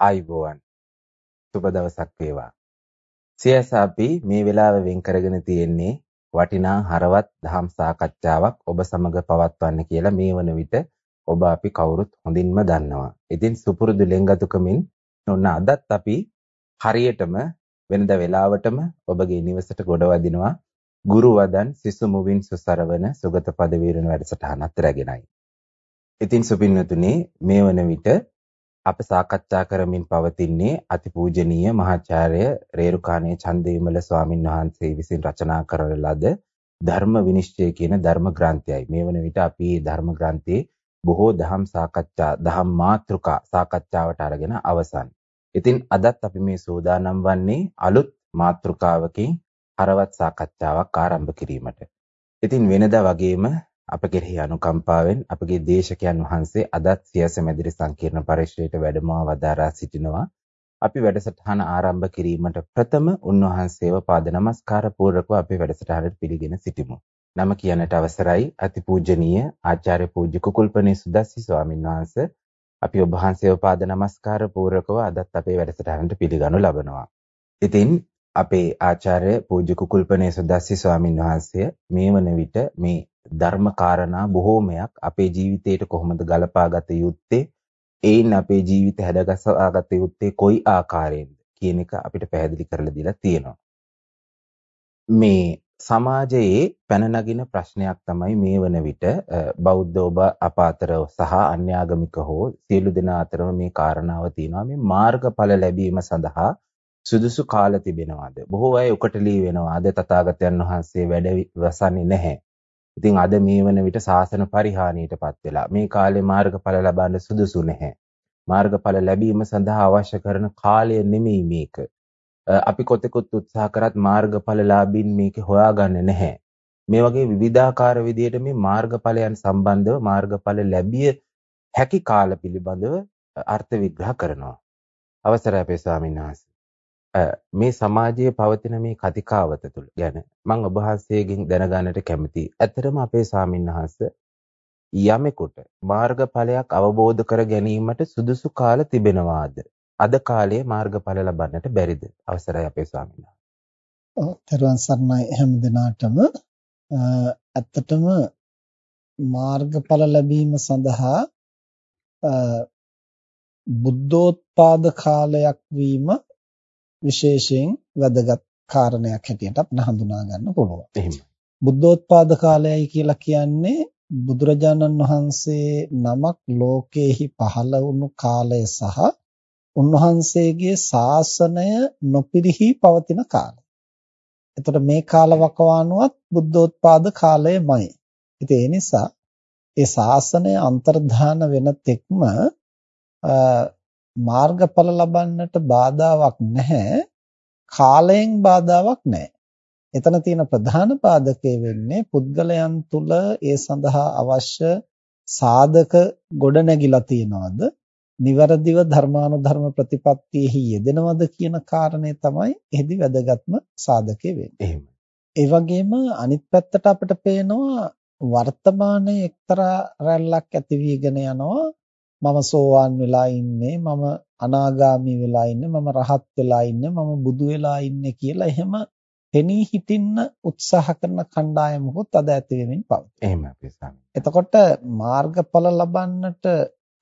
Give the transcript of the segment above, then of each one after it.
ආයිබෝවන් සුබ දවසක් වේවා. සියස අපි මේ වෙලාව වෙන් කරගෙන තියෙන්නේ වටිනා හරවත් දහම් සාකච්ඡාවක් ඔබ සමග පවත්වන්න කියලා මේ වන විට ඔබ අපි කවුරුත් හොඳින්ම දන්නවා. ඉතින් සුපුරුදු ලෙන්ගතුකමින් ඔන්න අදත් අපි හරියටම වෙනද වෙලාවටම ඔබගේ නිවසට ගොඩවදිනවා ගුරු වදන් සිසු මුවින් සුසරවන සුගත පද වීරණ වැඩසටහනත් රැගෙනයි. ඉතින් සුපින්වතුනි මේ වන විට අප සාකච්ඡා කරමින් පවතින්නේ අතිපූජනීය මහාචාර්ය රේරුකාණේ චන්දවිමල ස්වාමින් වහන්සේ විසින් රචනා කරන ලද ධර්ම විනිශ්චය කියන ධර්ම ග්‍රන්ථයයි. මේ වන විට අපි ධර්ම ග්‍රන්ථයේ බොහෝ දහම් සාකච්ඡා දහම් මාතෘකා සාකච්ඡාවට අරගෙන අවසන්. ඉතින් අදත් අපි මේ සූදානම් වන්නේ අලුත් මාතෘකාවකින් හරවත් සාකච්ඡාවක් ආරම්භ කිරීමට. ඉතින් වෙනදා වගේම අප කෙරෙහි අනුකම්පාවෙන් අපගේ දේශකයන් වහන්සේ අදත් සියස මැදිරි සංකීර්ණ පරිශ්‍රයට වැඩමව වදාරා සිටිනවා. අපි වැඩසටහන ආරම්භ කිරීමට ප්‍රථම උන්වහන්සේව පාද නමස්කාර පූර්වකව අපේ වැඩසටහනට පිළිගෙන සිටිමු. නම කියන්නට අවසරයි අතිපූජනීය ආචාර්ය පූජ්‍ය කුකුල්පනේ සුදස්සි ස්වාමීන් වහන්සේ අපි ඔබ වහන්සේව පාද නමස්කාර පූර්වකව අදත් අපේ වැඩසටහනට පිළිගනු ලබනවා. ඉතින් අපේ ආචාර්ය පූජ්‍ය කුකුල්පනේ සුදස්සි ස්වාමීන් වහන්සේ මේ වන විට මේ ධර්ම කාරණා බොහෝමයක් අපේ ජීවිතයට කොහොමද ගලපාගත යුත්තේ? ඒයින් අපේ ජීවිත හැඩගස්සාගත යුත්තේ කොයි ආකාරයෙන්ද කියන එක අපිට පැහැදිලි කරලා දීලා තියෙනවා. මේ සමාජයේ පැන නගින ප්‍රශ්නයක් තමයි මේ වන විට බෞද්ධ ඔබ අප අතර සහ අන්‍යාගමික හෝ සියලු දෙනා අතරම මේ කාරණාව තියෙනවා. මේ මාර්ගඵල ලැබීම සඳහා සුදුසු කාල තිබෙනවාද? බොහෝ අය උකටලී වෙනවා. අද තථාගතයන් වහන්සේ වැඩ වසන්නේ නැහැ. ඉතින් අද මේ වන විට සාසන පරිහානියටපත් වෙලා මේ කාලේ මාර්ගඵල ලබන්න සුදුසු නැහැ. මාර්ගඵල ලැබීම සඳහා අවශ්‍ය කරන කාලය නෙමෙයි මේක. අපි කොතෙකුත් උත්සාහ කරත් මාර්ගඵලලාභීන් මේක හොයාගන්නේ නැහැ. මේ වගේ විවිධාකාර විදියට මේ මාර්ගඵලයන් සම්බන්ධව මාර්ගඵල ලැබිය හැකි කාල පිළිබඳව අර්ථ විග්‍රහ කරනවා. අවසරයි අපේ ස්වාමීන් වහන්සේ. මේ සමාජයේ පවතින මේ කතිකාවත තුළ ගැන මම ඔබ වහන්සේගෙන් දැනගන්නට කැමතියි. ඇත්තටම අපේ ස්වාමින්වහන්සේ යමෙකුට මාර්ගඵලයක් අවබෝධ කර ගැනීමට සුදුසු කාල තිබෙනවාද? අද කාලයේ මාර්ගඵල ලබන්නට බැරිද? අවසරයි අපේ ස්වාමින්වහන්සේ. ඔව්, ත්වන් සර්ණයි හැම දිනාටම ඇත්තටම මාර්ගඵල ලැබීම සඳහා බුද්ධෝත්පාද කාලයක් වීම විශේෂයෙන් වැදගත් කාරණයක් හැටියට අපිට හඳුනා ගන්න පුළුවන්. එහෙමයි. බුද්ධෝත්පාද කාලයයි කියලා කියන්නේ බුදුරජාණන් වහන්සේ නමක් ලෝකේහි පහළ වුණු කාලය සහ උන්වහන්සේගේ ශාසනය නොපිරිහි පවතින කාලය. එතකොට මේ කාලවකවානුවත් බුද්ධෝත්පාද කාලයමයි. ඉතින් ඒ නිසා ඒ ශාසනය අන්තර්ධාන වෙන තෙක්ම මාර්ගඵල ලබන්නට බාධාවක් නැහැ කාලයෙන් බාධාවක් නැහැ. එතන තියෙන ප්‍රධාන පාදකය වෙන්නේ පුද්ගලයන් තුල ඒ සඳහා අවශ්‍ය සාධක ගොඩනැගිලා තියෙනවද? නිවැරදිව ධර්මානුධර්ම ප්‍රතිපත්තියෙහි යෙදෙනවද කියන කාරණේ තමයි එහිදි වැදගත්ම සාධකය වෙන්නේ. එහෙමයි. ඒ වගේම අනිත් පැත්තට අපිට පේනවා වර්තමානයේ එක්තරා රැල්ලක් ඇති වීගෙන යනවා මම සෝවාන් වෙලා ඉන්නේ මම අනාගාමි වෙලා ඉන්නේ මම රහත් වෙලා ඉන්නේ මම බුදු වෙලා ඉන්නේ කියලා එහෙම පෙනී හිටින්න උත්සාහ කරන කණ්ඩායමකුත් අද ඇති වෙමින් පවතී. එහෙමයි පිසාමි. එතකොට මාර්ගඵල ලබන්නට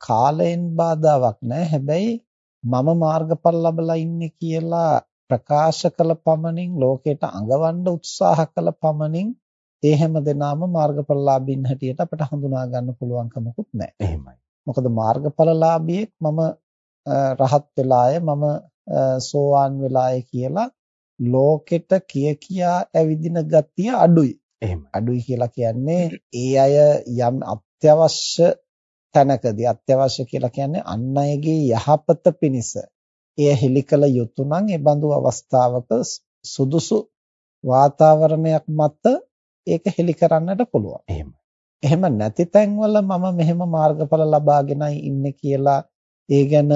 කාලයෙන් බාධාවක් නැහැ. හැබැයි මම මාර්ගඵල ලබලා ඉන්නේ කියලා ප්‍රකාශ කළ පමණින් ලෝකයට අඟවන්න උත්සාහ කළ පමණින් ඒ හැම දිනම මාර්ගඵලලාභින් හැටියට අපිට හඳුනා ගන්න පුළුවන් කමකුත් නැහැ. එහෙමයි. මොකද මාර්ගඵලලාභියෙක් මම රහත් වෙලාය මම සෝවාන් වෙලාය කියලා ලෝකෙට කිය කියා ඇවිදින ගතිය අඩුයි. එහෙම. අඩුයි කියලා කියන්නේ ඒ අය යම් අත්‍යවශ්‍ය තැනකදී අත්‍යවශ්‍ය කියලා කියන්නේ අන් අයගේ යහපත පිණිස එය හෙලිකල යුතු නම් ඒ බඳු අවස්ථාවක සුදුසු වාතාවරණයක් මත ඒක හෙලි කරන්නට පුළුවන්. එහෙම. එහෙම නැති තැන්වල මම මෙහෙම මාර්ගඵල ලබාගෙනයි ඉන්නේ කියලා ඒ ගැන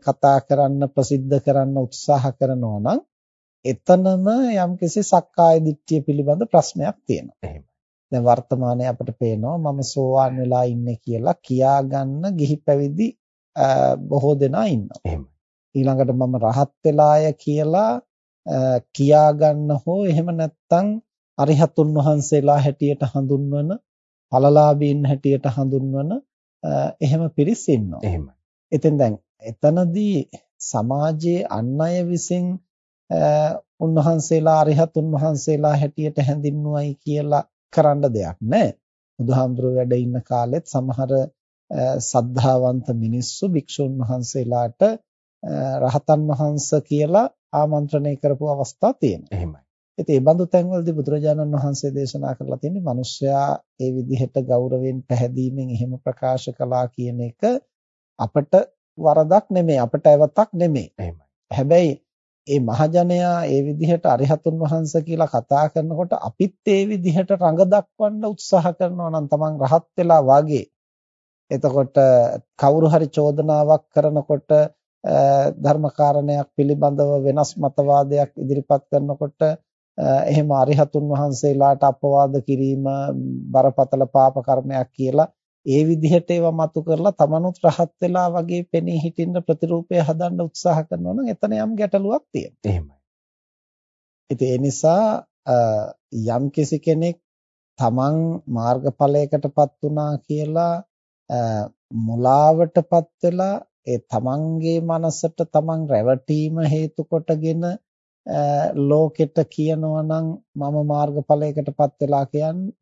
කතා කරන්න ප්‍රසිද්ධ කරන්න උත්සාහ කරනවා නම් එතනම යම්කිසි සක්කාය දිට්ඨිය පිළිබඳ ප්‍රශ්නයක් තියෙනවා. එහෙමයි. දැන් වර්තමානයේ අපිට පේනවා මම සෝවාන් වෙලා ඉන්නේ කියලා කියාගන්න ගිහි පැවිදි බොහෝ දෙනා ඉන්නවා. එහෙමයි. ඊළඟට මම රහත් වෙලාය කියලා කියා ගන්න හෝ එහෙම නැත්නම් අරිහතුන් වහන්සේලා හැටියට හඳුන්වන ඵලලාභීන් හැටියට හඳුන්වන එහෙම පිරිස් ඉන්නවා. එහෙමයි. ඉතින් දැන් එතනදී සමාජයේ අන් අය විසින් උන්වහන්සේලා අරිහතුන් වහන්සේලා හැටියට හැඳින්වුවයි කියලා කරන්න දෙයක් නැහැ. බුදුහාමුදුරුවෝ වැඩ ඉන්න කාලෙත් සමහර සද්ධාවන්ත මිනිස්සු භික්ෂුන් වහන්සේලාට රහතන් වහන්සේ කියලා ආමන්ත්‍රණය කරපු අවස්ථා තියෙනවා. එහෙමයි. ඉතින් මේ බඳු තැන්වලදී බුදුරජාණන් වහන්සේ දේශනා කරලා තියෙන්නේ මිනිස්සයා ඒ විදිහට ගෞරවයෙන් පැහැදීමෙන් එහෙම ප්‍රකාශ කළා කියන එක අපට වරදක් නෙමෙයි අපට ඇවතක් නෙමෙයි. එහෙමයි. හැබැයි ඒ මහජනයා ඒ විදිහට අරිහතුන් වහන්සේ කියලා කතා කරනකොට අපිත් ඒ විදිහට රඟ දක්වන්න උත්සාහ කරනවා නම් තමන් රහත් වෙලා වගේ එතකොට කවුරු හරි චෝදනාවක් කරනකොට ධර්මකාරණයක් පිළිබඳව වෙනස් මතවාදයක් ඉදිරිපත් කරනකොට එහෙම අරිහතුන් වහන්සේලාට අපවාද කිරීම බරපතල පාප කර්මයක් කියලා ඒ විදිහට ඒවා මතු කරලා තමනුත් රහත් වෙලා වගේ පෙනී හිටින්න ප්‍රතිරූපය හදන්න උත්සාහ කරනවා නම් එතන යම් ගැටලුවක් තියෙනවා. එහෙමයි. ඉතින් ඒ නිසා යම් කිසි කෙනෙක් තමන් මාර්ගඵලයකටපත් වුණා කියලා මුලාවටපත් වෙලා ඒ තමන්ගේ මනසට තමන් රැවටීම හේතු කොටගෙන ලෝකෙට කියනවා නම් මම මාර්ගඵලයකටපත් වෙලා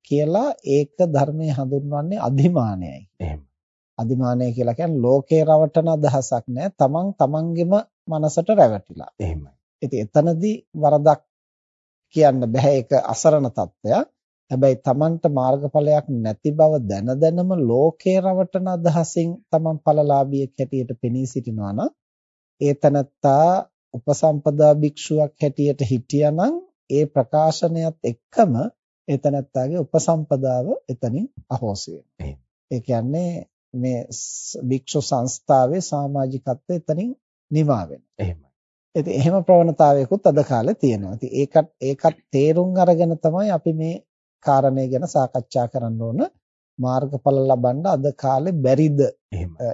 කියලා ඒක ධර්මයේ හඳුන්වන්නේ අධිමානයයි. එහෙම. අධිමානය කියලා කියන්නේ ලෝකේ රවටන අදහසක් නෑ. තමන් තමන්ගෙම මනසට රැවටිලා. එහෙමයි. ඉතින් එතනදී වරදක් කියන්න බෑ ඒක අසරණ තත්ත්වයක්. හැබැයි තමන්ට මාර්ගඵලයක් නැති බව දැන දැනම ලෝකේ රවටන අදහසින් තමන් ඵලලාභියෙක් හැටියට පෙනී සිටිනවා නම් ඒ තනත්තා උපසම්පදා භික්ෂුවක් හැටියට හිටියානම් ඒ ප්‍රකාශනයත් එක්කම ඒ තනත්තාගේ උපසම්පදාව එතනින් අහෝසි වෙනවා. ඒ කියන්නේ මේ භික්ෂු සංස්ථාවේ සමාජිකත්වය එතනින් නිමා වෙනවා. එහෙමයි. ඉතින් එහෙම ප්‍රවණතාවයකුත් අද කාලේ තියෙනවා. ඉතින් ඒකත් ඒකත් තේරුම් අරගෙන තමයි අපි මේ කාරණේ ගැන සාකච්ඡා කරන්න ඕන. මාර්ගඵල ලබන්න අද කාලේ බැරිද?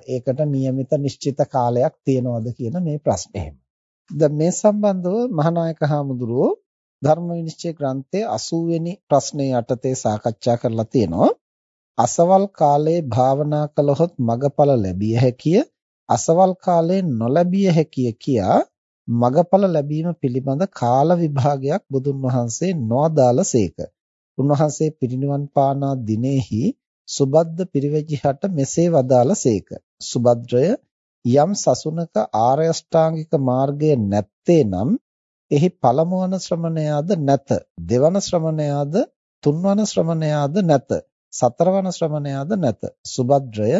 ඒකට નિયમિત නිශ්චිත කාලයක් තියනවද කියන මේ ප්‍රශ්නේ. එහෙම. දැන් මේ සම්බන්ධව මහානායක හාමුදුරුවෝ ධර්ම විනිශ්චය ග්‍රන්ථයේ 80 වෙනි ප්‍රශ්නයේ යටතේ සාකච්ඡා කරලා තියෙනවා. අසවල් කාලයේ භාවනා කළහොත් මගඵල ලැබිය හැකිය. අසවල් කාලයේ නොලැබිය හැකිය කියා මගඵල ලැබීම පිළිබඳ කාල විභාගයක් බුදුන් වහන්සේ නොඅදාළසේක. උන්වහන්සේ පිරිනිවන් පානා දිනෙහි සුබද්ද පිරිවැජිහට මෙසේ වදාළසේක. සුබද්‍රය යම් සසුනක ආර්ය අෂ්ටාංගික මාර්ගය නැත්තේ නම් එහි පළමුවන ශ්‍රමණයාද නැත දෙවන ශ්‍රමණයාද තුන්වන ශ්‍රමණයාද නැත සතරවන ශ්‍රමණයාද නැත. සුබද්‍රය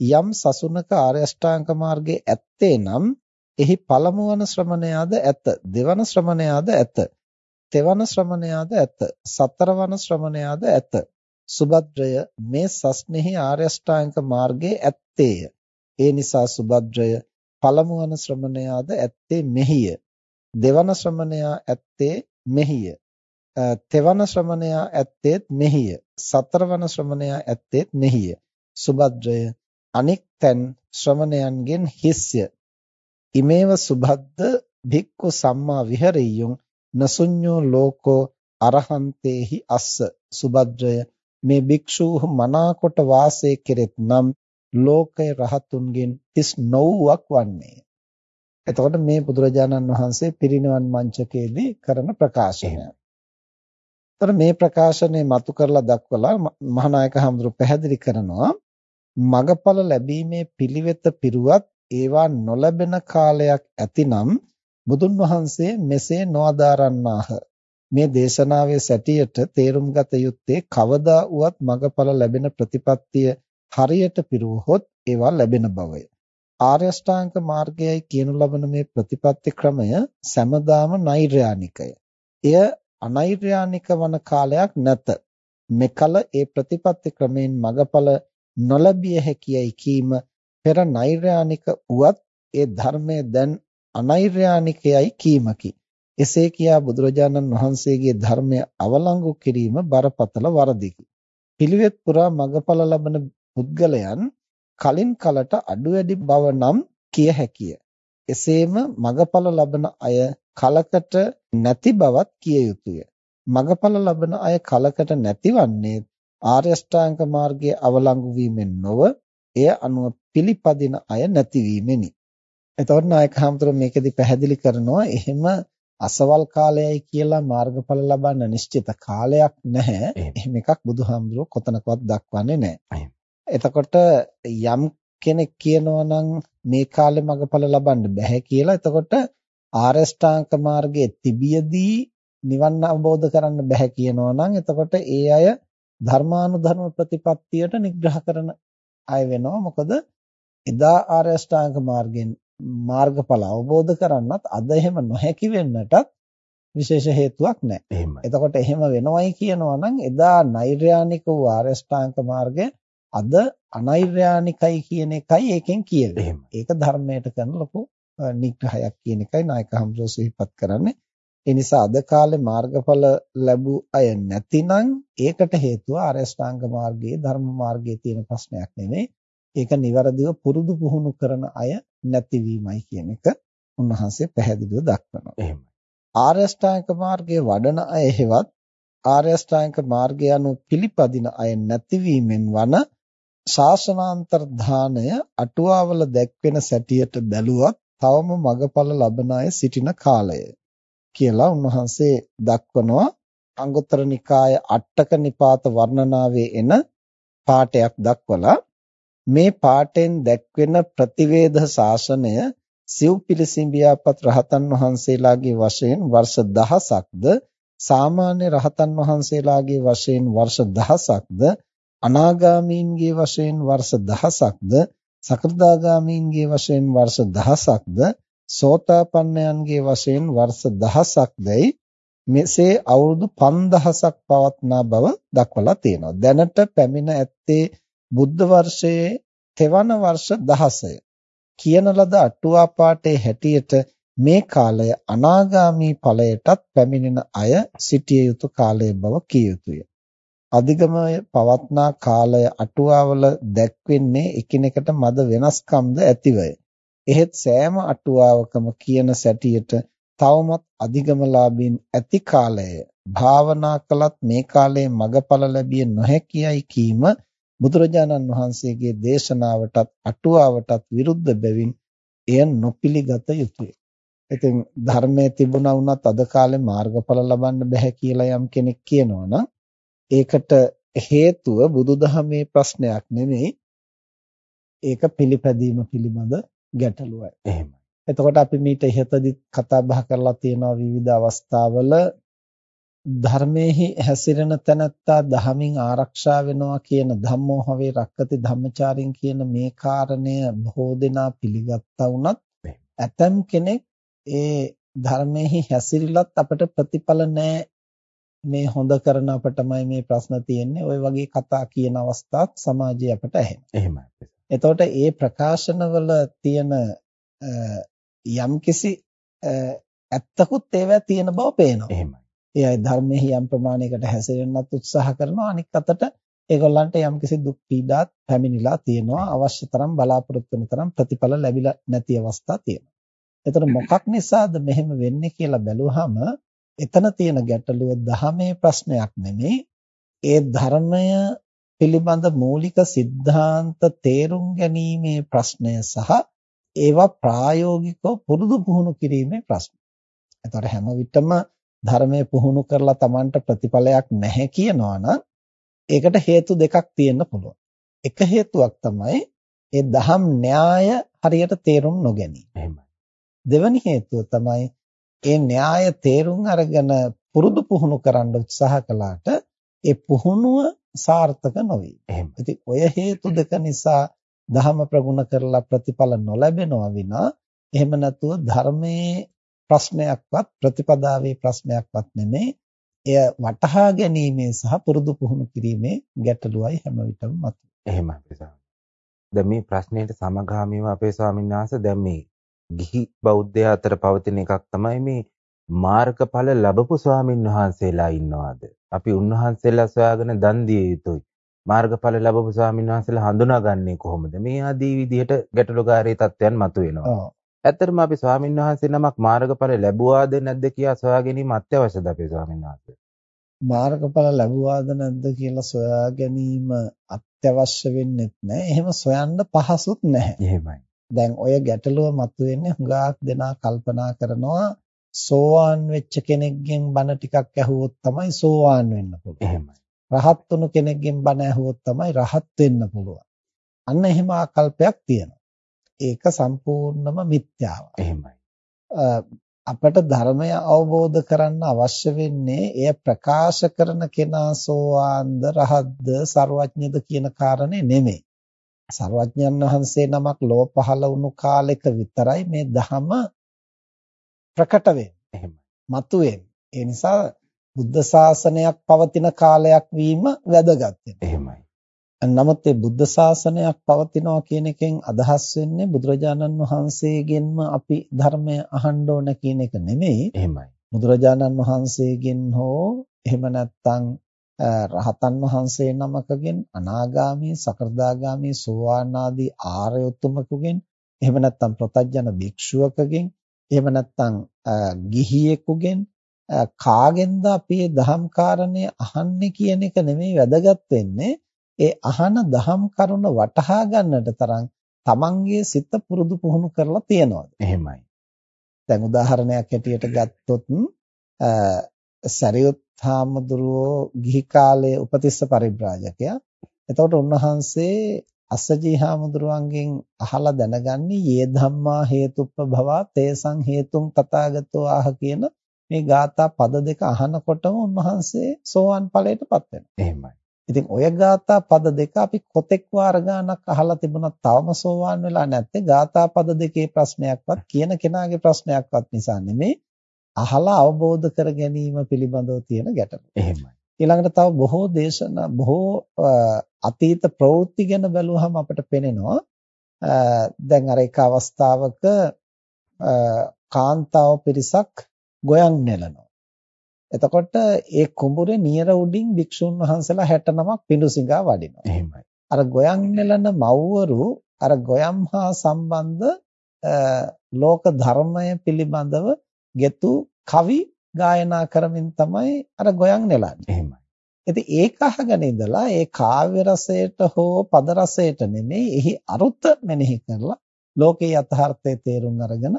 යම් සසුනක ආර්ය අෂ්ටාංග මාර්ගයේ ඇත්තේ නම් එහි පළමුවන ශ්‍රමණයාද ඇත දෙවන ශ්‍රමණයාද ඇත තෙවන ශ්‍රමණයාද ඇත සතරවන ශ්‍රමණයාද ඇත. සුබද්‍රය මේ සස්නෙහි ආර්ය අෂ්ටාංග මාර්ගයේ ඇත්තේය. ඒ නිසා සුබද්‍රය පළමුවන ශ්‍රමණයාද ඇත්තේ මෙහිය. දෙවන ශ්‍රමණයා ඇත්තේ මෙහිය. තෙවන ශ්‍රමණයා ඇත්තේත් මෙහිය. සතරවන ශ්‍රමණයා ඇත්තේත් මෙහිය. සුබද්‍රය අනික් තැන් ශ්‍රමණයන්ගෙන් හිස්ය. ඉමේව සුබද්ද භික්ඛු සම්මා විහෙරියුං නසුඤ්ඤෝ ලෝකෝ අරහන්තේහි අස්ස සුබද්‍රය මේ භික්ෂූහු මනාකොට වාසය කෙරෙත් නම් ලෝකය රහතුන්ගෙන් 39ක් වන්නේ. එතකොට මේ බුදුරජාණන් වහන්සේ පිරිනිවන් මංචකයේදී කරන ප්‍රකාශනය. එතකොට මේ ප්‍රකාශනය මතු කරලා දක්වලා මහානායක හඳුරු පැහැදිලි කරනවා මගඵල ලැබීමේ පිළිවෙත පිරුවත් ඒවා නොලැබෙන කාලයක් ඇතිනම් බුදුන් වහන්සේ මෙසේ නොඅදාරන්නාහ මේ දේශනාවේ සැටියට තේරුම් ගත යුත්තේ කවදා වුවත් මගඵල ලැබෙන ප්‍රතිපත්තිය හරියට පිරුවහොත් ඒවා ලැබෙන බවය. ආර්ය අෂ්ටාංග මාර්ගයයි කියනු ලබන මේ ප්‍රතිපත්ති ක්‍රමය සෑමදාම නෛර්යානිකය. එය අනෛර්යානික වන කාලයක් නැත. මෙකල ඒ ප්‍රතිපත්ති ක්‍රමයෙන් මගඵල නොලැබිය හැකියයි කීම පෙර නෛර්යානික උවත් ඒ ධර්මයේ දැන් අනෛර්යානිකයයි කීමකි. එසේ කියා බුදුරජාණන් වහන්සේගේ ධර්මය අවලංගු කිරීම බරපතල වරදකි. පිළිවෙත් පුරා මගඵල ලබන පුද්ගලයන් කලින් කලට අඩු වැඩි බව නම් කිය හැකිය. එසේම මගඵල ලබන අය කලකට නැති බවත් කිය යුතුය. මගඵල ලබන අය කලකට නැතිවන්නේ ආර්ය අෂ්ටාංග මාර්ගයේ අවලංගු වීමෙන් නොව එය අනුව පිළිපදින අය නැතිවීමෙනි. එතකොට නායක හාමුදුරුවෝ මේකෙදි පැහැදිලි කරනවා එහෙම අසවල් කාලයයි කියලා මාර්ගඵල ලබන්න නිශ්චිත කාලයක් නැහැ. එහෙම එකක් බුදුහාමුදුරුවෝ කොතනකවත් දක්වන්නේ නැහැ. එතකොට යම් කෙනෙක් කියනවා නම් මේ කාලේ මගඵල ලබන්න බැහැ කියලා. එතකොට ආරෂ්ඨාංක මාර්ගයේ තිබියදී නිවන් අවබෝධ කරන්න බැහැ කියනවා නම් එතකොට ඒ අය ධර්මානුධර්ම ප්‍රතිපත්තියට නිග්‍රහ කරන අය වෙනවා. මොකද එදා ආරෂ්ඨාංක මාර්ගයෙන් මාර්ගඵල අවබෝධ කරන්නත් අද එහෙම නොහැකි වෙන්නටත් විශේෂ හේතුවක් නැහැ. එතකොට එහෙම වෙනවයි කියනවා නම් එදා නෛර්යානික වූ ආරෂ්ඨාංක මාර්ගය අද අනෛර්යානිකයි කියන එකයි ඒකෙන් කියවෙන්නේ. ඒක ධර්මයට කරන ලොකු නිග්‍රහයක් කියන එකයි නායක හම්සෝ සිහිපත් කරන්නේ. ඒ නිසා අද කාලේ මාර්ගඵල ලැබූ අය නැතිනම් ඒකට හේතුව ආරෂ්ඨාංග මාර්ගයේ ධර්ම මාර්ගයේ තියෙන ප්‍රශ්නයක් නෙමෙයි. ඒක નિවරදිව පුරුදු පුහුණු කරන අය නැතිවීමයි කියන එක උන්වහන්සේ පැහැදිලිව දක්වනවා. එහෙමයි. ආරෂ්ඨාංග මාර්ගයේ වඩන අය හේවත් ආරෂ්ඨාංග මාර්ගය anu පිළිපදින අය නැතිවීමෙන් වන ශාසනාන්තර්ධානය අටුවාවල දැක්වෙන සැටියට බැලුවත් තවම මගඵල ලබන අය සිටින කාලය කියලා උන්වහන්සේ දක්වනවා. අංගුත්තර නිකාය අට්ටක නිපාත වර්ණනාවේ එන පාඩයක් දක්වලා මේ පාඩෙන් දැක්වෙන ප්‍රතිවේද ශාසනය සිව් පිළිසිඹියාපත් රහතන් වහන්සේලාගේ වශයෙන් වර්ෂ දහසක්ද සාමාන්‍ය රහතන් වහන්සේලාගේ වශයෙන් වර්ෂ දහසක්ද අනාගාමීන්ගේ වශයෙන් වර්ෂ දහසක්ද සකෘදාගාමීන්ගේ වශයෙන් වර්ෂ දහසක්ද සෝතාපන්නයන්ගේ වශයෙන් වර්ෂ දහසක්දයි මෙසේ අවුරුදු 5000ක් පවත්නා බව දක්වලා තියෙනවා. දැනට පැමිණ ඇත්තේ බුද්ධ වර්ෂයේ තෙවන වර්ෂ 16 කියන ලද අටුවා පාඨයේ හැටියට මේ කාලය අනාගාමී ඵලයටත් පැමිණෙන අය සිටිය යුතු කාලය බව කිය යුතුය. අධිගමය පවත්නා කාලය අටුවාවල දැක්වෙන්නේ එකිනෙකට මද වෙනස්කම්ද ඇතිවය. එහෙත් සෑම අටුවාවකම කියන සැටියට තවමත් අධිගමලාභීන් ඇති කාලය භාවනා කළත් මේ කාලයේ මගඵල ලැබිය නොහැකියයි කීම බුදුරජාණන් වහන්සේගේ දේශනාවටත් අටුවාවටත් විරුද්ධ බැවින් එය නොපිළිගත යුතුය. ඉතින් ධර්මයේ තිබුණා වුණත් අද කාලේ මාර්ගඵල ලබන්න බැහැ කියලා යම් කෙනෙක් කියනවනම් ඒකට හේතුව බුදුදහමේ ප්‍රශ්නයක් නෙමෙයි. ඒක පිළිපැදීම පිළිබඳ ගැටලුවයි. එහෙමයි. එතකොට අපි මීට ඉහතදී කතා බහ කරලා තියෙනවා විවිධ අවස්ථාවල ධර්මයේහි හැසිරෙන තැනැත්තා දහමින් ආරක්ෂා වෙනවා කියන ධම්මෝහවේ රක්කති ධම්මචාරින් කියන මේ කාරණය බොහෝ දෙනා පිළිගත්තා වුණත් ඇතම් කෙනෙක් ඒ ධර්මයේහි හැසිරිලත් අපට ප්‍රතිඵල නැහැ මේ හොඳ කරන අපටමයි මේ ප්‍රශ්න තියෙන්නේ ওই වගේ කතා කියන අවස්ථාවක් සමාජයේ අපට ඇහෙනවා. එහෙමයි. එතකොට ඒ ප්‍රකාශනවල තියෙන යම්කිසි ඇත්තකුත් ඒවා තියෙන බව පේනවා. එහෙමයි. ඒ අය ධර්මයේ යම් ප්‍රමාණයකට හැසිරෙන්නත් උත්සාහ කරනවා අනික් අතට ඒගොල්ලන්ට යම්කිසි දුක් පීඩාත් පැමිණිලා තියෙනවා අවශ්‍ය තරම් බලාපොරොත්තු වෙන තරම් ප්‍රතිඵල ලැබිලා නැති අවස්ථා තියෙනවා. එතකොට මොකක් නිසාද මෙහෙම වෙන්නේ කියලා බැලුවහම එතන තියෙන ගැටලුව දහමේ ප්‍රශ්නයක් නෙමේ ඒ ධර්මය පිළිබඳ මූලික સિદ્ધාන්ත තේරුම් ගැනීමේ ප්‍රශ්නය සහ ඒවා ප්‍රායෝගිකව පුරුදු පුහුණු කිරීමේ ප්‍රශ්න. එතකොට හැම විටම ධර්මය පුහුණු කරලා Tamanට ප්‍රතිඵලයක් නැහැ කියනවා නම් ඒකට හේතු දෙකක් තියෙන්න පුළුවන්. එක හේතුවක් තමයි ඒ දහම් න්‍යාය හරියට තේරුම් නොගැනීම. දෙවැනි හේතුව තමයි ඒ න්‍යාය තේරුම් අරගෙන පුරුදු පුහුණු කරන්න උත්සාහ කළාට ඒ පුහුණුව සාර්ථක නොවේ. එහෙම. ඉතින් ඔය හේතු දෙක නිසා ධහම ප්‍රගුණ කරලා ප්‍රතිඵල නොලැබෙනවා විනා එහෙම නැතුව ධර්මයේ ප්‍රශ්නයක්වත් ප්‍රතිපදාවේ ප්‍රශ්නයක්වත් නෙමෙයි. එය වටහා ගැනීමේ සහ පුරුදු පුහුණු කිරීමේ ගැටලුවයි හැම විටම මතුවේ. එහෙමයි. දැන් මේ ප්‍රශ්නෙට සමගාමීව අපේ ස්වාමීන් වහන්සේ දැන් මේ ගිහි බෞද්ධයා අතර පවතින එකක් තමයි මේ මාර්ගඵල ලැබපු ස්වාමින් වහන්සේලා ඉන්නවාද? අපි උන්වහන්සේලා සොයාගෙන දන් දිය යුතුයි. මාර්ගඵල ලැබපු ස්වාමින් වහන්සේලා හඳුනාගන්නේ කොහොමද? මේ ආදී විදිහට ගැටලුකාරී තත්ත්වයන් මතුවෙනවා. ඇත්තටම අපි ස්වාමින් වහන්සේ නමක් මාර්ගඵල ලැබුවාද නැද්ද කියලා සොයා ගැනීම අත්‍යවශ්‍යද අපේ ස්වාමින් වහන්සේ? මාර්ගඵල ලැබුවාද නැද්ද කියලා සොයා ගැනීම අත්‍යවශ්‍ය වෙන්නේ නැහැ. එහෙම සොයන්න පහසුත් නැහැ. එහෙමයි. දැන් ඔය ගැටලුව මතුවෙන්නේ හුඟක් දෙනා කල්පනා කරනවා සෝවාන් වෙච්ච කෙනෙක්ගෙන් බණ ටිකක් ඇහුවොත් තමයි සෝවාන් වෙන්න පුළුවන්. එහෙමයි. රහත් වුණු කෙනෙක්ගෙන් බණ ඇහුවොත් තමයි රහත් වෙන්න පුළුවන්. අන්න එහෙම ආකල්පයක් තියෙනවා. ඒක සම්පූර්ණම මිත්‍යාවක්. එහෙමයි. අපට ධර්මය අවබෝධ කරන්න අවශ්‍ය වෙන්නේ එය ප්‍රකාශ කරන කෙනා සෝවාන්ද රහත්ද ਸਰවඥද කියන කාරණේ නෙමෙයි. ਸਰවඥයන් වහන්සේ නමක් ලෝ පහළ වුණු කාලෙක විතරයි මේ ධම ප්‍රකට වෙන්නේ. එහෙමයි. මතුවෙන්නේ. ඒ නිසා බුද්ධ ශාසනයක් පවතින කාලයක් වීම වැදගත් එහෙමයි. නමුත් මේ බුද්ධ ශාසනයක් පවතිනවා කියන එකෙන් අදහස් වෙන්නේ බුදුරජාණන් වහන්සේගෙන්ම අපි ධර්මය අහන්න ඕන කියන එක නෙමෙයි. එහෙමයි. බුදුරජාණන් වහන්සේගෙන් හෝ එහෙම නැත්නම් රහතන් වහන්සේ නමකගෙන් අනාගාමී සකෘදාගාමී සෝවාන් ආදී ආර්ය උතුමකගෙන් එහෙම නැත්නම් ප්‍රතඥ භික්ෂුවකගෙන් එහෙම නැත්නම් ගිහියෙකුගෙන් කාගෙන්ද අපි දහම් කාරණේ අහන්නේ කියන එක නෙමෙයි වැදගත් වෙන්නේ. ඒ අහන දහම් කරුණ වටහා ගන්නට තරම් තමන්ගේ සිත පුරුදු පුහුණු කරලා තියනවාද? එහෙමයි. දැන් උදාහරණයක් හැටියට ගත්තොත් සරියුත් හාමුදුරුවෝ ගිහි කාලයේ උපතිස්ස පරිබ්‍රාජකයා. එතකොට උන්වහන්සේ අස්සජී හාමුදුරුවන්ගෙන් අහලා දැනගන්නේ යේ ධම්මා හේතුප්ප භවා තේසං හේතුම් තථාගතෝ ආහ කියන මේ ગાථා පද දෙක අහනකොටම උන්වහන්සේ සෝවන් ඵලයටපත් වෙනවා. එහෙමයි. ඉතින් ඔය ગાථා පද දෙක අපි කොතෙක් වාර ගානක් අහලා තිබුණත් තවම සෝවාන් වෙලා නැත්තේ ગાථා පද දෙකේ ප්‍රශ්නයක්වත් කියන කෙනාගේ ප්‍රශ්නයක්වත් නිසා නෙමෙයි අහලා අවබෝධ කර ගැනීම පිළිබඳව තියෙන ගැටලුව. එහෙමයි. ඊළඟට තව බොහෝ දේශනා බොහෝ අතීත ප්‍රවෘත්ති ගැන බැලුවහම අපිට පේනවා දැන් අර එක අවස්ථාවක කාන්තාව පිරිසක් ගොයන් නෙලනවා. එතකොට ඒ කුඹුරේ නියර උඩින් භික්ෂුන් වහන්සේලා 69ක් පිඬුසිඟා වඩිනවා. එහෙමයි. අර ගොයන් නෙලන මව්වරු අර ගොයම් හා සම්බන්ධ ලෝක ධර්මය පිළිබඳව ගෙතු කවි ගායනා කරමින් තමයි අර ගොයන් නෙලන්නේ. එහෙමයි. ඉතින් ඒක අහගෙන ඉඳලා ඒ කාව්‍ය රසයට හෝ පද රසයට නෙමෙයි එහි අරුත මෙනෙහි කරලා ලෝකේ යථාර්ථය තේරුම් අරගෙන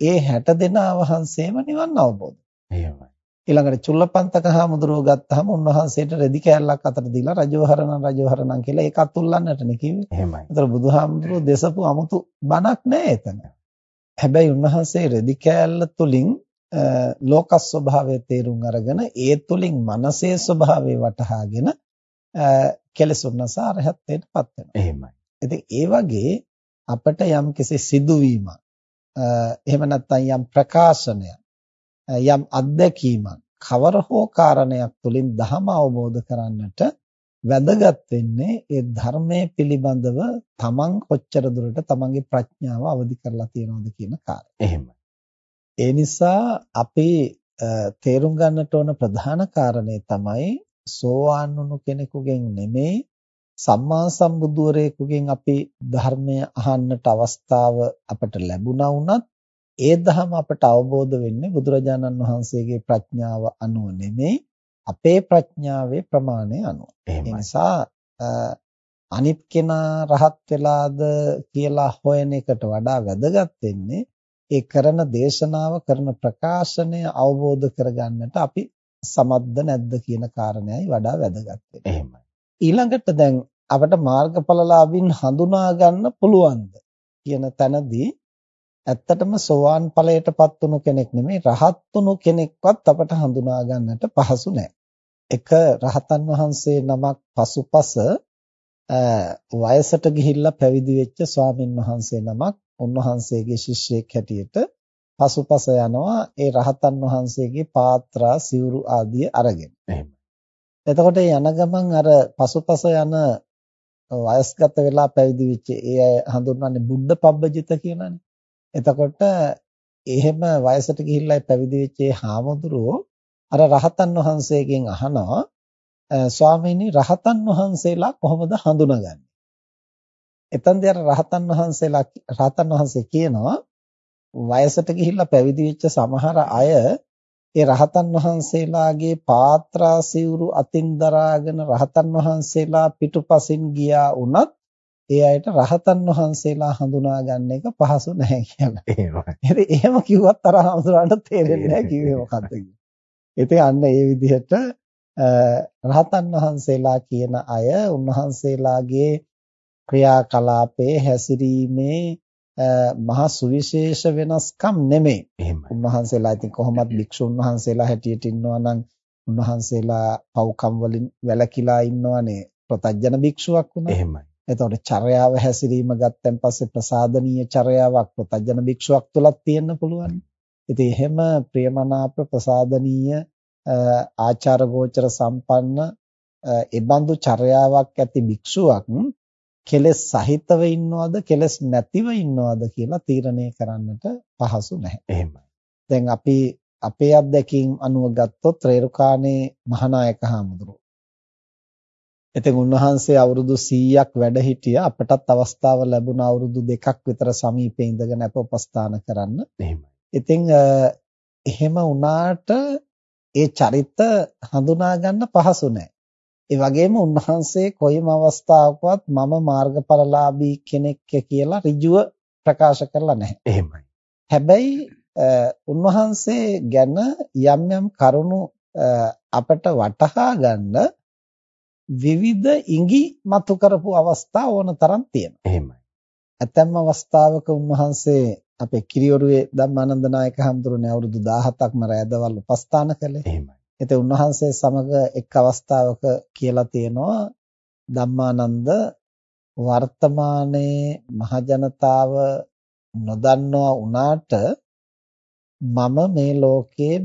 ඒ 60 දෙනා වහන්සේම නිවන් අවබෝධ. එහෙමයි. ඊළඟට චුල්ලපන්තක හාමුදුරුවෝ ගත්තාම උන්වහන්සේට රෙදි කෑල්ලක් අතට දීලා රජවහරණ රජවහරණ කියලා ඒක අතුල්ලන්නට නේ කිව්වේ. එහෙමයි. ඒතර බුදුහාමුදුරුවෝ දෙසපු 아무තු බණක් නෑ එතන. හැබැයි උන්වහන්සේ රෙදි කෑල්ල තුලින් ලෝක ස්වභාවය තේරුම් අරගෙන ඒ තුලින් මනසේ ස්වභාවය වටහාගෙන කෙලෙසුන්නස අරහත්ත්වයටපත් වෙනවා. එහෙමයි. ඉතින් ඒ වගේ අපිට යම් කිසි සිදුවීමක් එහෙම නැත්නම් යම් ප්‍රකාශනයක් යම් අත්දැකීමක් කවර හෝ කාරණයක් තුලින් ධහම අවබෝධ කරන්නට වැදගත් වෙන්නේ ඒ ධර්මයේ පිළිබඳව තමන් කොච්චර දුරට තමන්ගේ ප්‍රඥාව අවදි කරලා තියෙනවද කියන කාරණය. එහෙමයි. ඒ නිසා අපි තේරුම් ගන්නට ඕන ප්‍රධාන කාරණේ තමයි සෝවාන් වුණු කෙනෙකුගෙන් නෙමෙයි සම්මා සම්බුදුවරයෙකුගෙන් අපි ධර්මය අහන්නට අවස්ථාව අපට ලැබුණා වුණත් ඒ ධර්ම අපට අවබෝධ වෙන්නේ බුදුරජාණන් වහන්සේගේ ප්‍රඥාව අනුව නෙමෙයි අපේ ප්‍රඥාවේ ප්‍රමාණය අනුව. ඒ නිසා අනිත් කෙනා රහත් වෙලාද කියලා හොයන එකට වඩා වැදගත් වෙන්නේ ඒ කරන දේශනාව කරන ප්‍රකාශනය අවබෝධ කරගන්නට අපි සමත්ද නැද්ද කියන කාරණයයි වඩා වැදගත් වෙන්නේ. ඊළඟට දැන් අපට මාර්ගඵලලාභින් හඳුනා ගන්න පුළුවන්ද කියන තැනදී ඇත්තටම සෝවාන් ඵලයටපත් වුණු කෙනෙක් නෙමෙයි රහත් වුණු කෙනෙක්වත් අපට හඳුනා ගන්නට පහසු නෑ. එක රහතන් වහන්සේ නමක් පසුපස වයසට ගිහිල්ලා පැවිදි වෙච්ච ස්වාමින් වහන්සේ නමක් උන්වහන්සේගේ ශිෂ්‍යෙක් හැටියට පසුපස යනවා ඒ රහතන් වහන්සේගේ පාත්‍රා සිවුරු ආදිය අරගෙන. එහෙම. එතකොට යන ගමන් අර පසුපස යන වයස්ගත වෙලා පැවිදි වෙච්ච ඒ අය හඳුන්වන්නේ බුද්ධ පබ්බජිත කියලානේ. එතකොට එහෙම වයසට ගිහිල්ලා පැවිදි වෙච්ච හාමුදුරුවෝ අර රහතන් වහන්සේගෙන් අහනවා ස්වාමීනි රහතන් වහන්සේලා කොහොමද හඳුනගන්නේ? එතෙන්දී අර රහතන් වහන්සේලා රහතන් වහන්සේ කියනවා වයසට ගිහිල්ලා පැවිදි වෙච්ච සමහර අය ඒ රහතන් වහන්සේලාගේ පාත්‍රා සිවුරු අතින් දරාගෙන රහතන් වහන්සේලා පිටුපසින් ගියා වුණත් ඒ අයට රහතන් වහන්සේලා හඳුනා ගන්න එක පහසු නැහැ කියලා. එහෙමයි. ඉතින් එහෙම කිව්වත් අර හඳුනන්න තේරෙන්නේ නැහැ කිව්වේ මොකද්ද කියලා. ඉතින් අන්න ඒ විදිහට රහතන් වහන්සේලා කියන අය උන්වහන්සේලාගේ ක්‍රියාකලාපේ හැසිරීමේ මහා සුවිශේෂ වෙනස්කම් නෙමෙයි. උන්වහන්සේලා ඉතින් කොහොමත් භික්ෂුන් වහන්සේලා හැටියට ඉන්නවා නම් උන්වහන්සේලා පව්කම් වලින් වැළකීලා ඉන්නවනේ ප්‍රතජන භික්ෂුවක් වුණා. එහෙමයි. එතකොට චර්යාව හැසිරීම ගත්තන් පස්සේ ප්‍රසාදනීය චර්යාවක් ප්‍රතජන භික්ෂුවක් තුලත් තියෙන්න පුළුවන්. ඉතින් එහෙම ප්‍රියමනාප ප්‍රසාදනීය ආචාර ගෝචර සම්පන්න ඒබඳු චර්යාවක් ඇති භික්ෂුවක් කෙලෙස් සහිතව ඉන්නවද කෙලෙස් නැතිව ඉන්නවද කියලා තීරණය කරන්නට පහසු නැහැ. එහෙමයි. දැන් අපි අපේ අත්දැකීම් අනුව ගත්තොත් රේරුකානේ මහානායක හාමුදුරුවෝ. ඉතින් උන්වහන්සේ අවුරුදු 100ක් වැඩ හිටියා අපටත් අවස්ථාව ලැබුණ අවුරුදු දෙකක් විතර සමීපේ ඉඳගෙන අප උපස්ථාන කරන්න. එහෙමයි. ඉතින් එහෙම වුණාට ඒ චරිත හඳුනා ගන්න පහසු නැහැ. ඒ වගේම උන්වහන්සේ කොයිම අවස්ථාවකවත් මම මාර්ගඵලලාභී කෙනෙක් කියලා ඍජුව ප්‍රකාශ කරලා නැහැ. එහෙමයි. හැබැයි උන්වහන්සේ ගැන යම් යම් කරුණු අපට වටහා ගන්න විවිධ ඉඟි මතු කරපු අවස්ථා ඕන තරම් තියෙනවා. එහෙමයි. ඇතැම් අවස්ථාවක උන්වහන්සේ අපේ කිරියොරුවේ ධම්මානන්ද නායක හඳුරන්නේ අවුරුදු 17ක්ම රැඳවල් උපස්ථාන කළේ. එහෙමයි. ඉතින් උන්වහන්සේ සමග එක් අවස්ථාවක කියලා තියෙනවා ධම්මානන්ද වර්තමානයේ මහජනතාව නොදන්නවා වුණාට මම මේ ලෝකයේ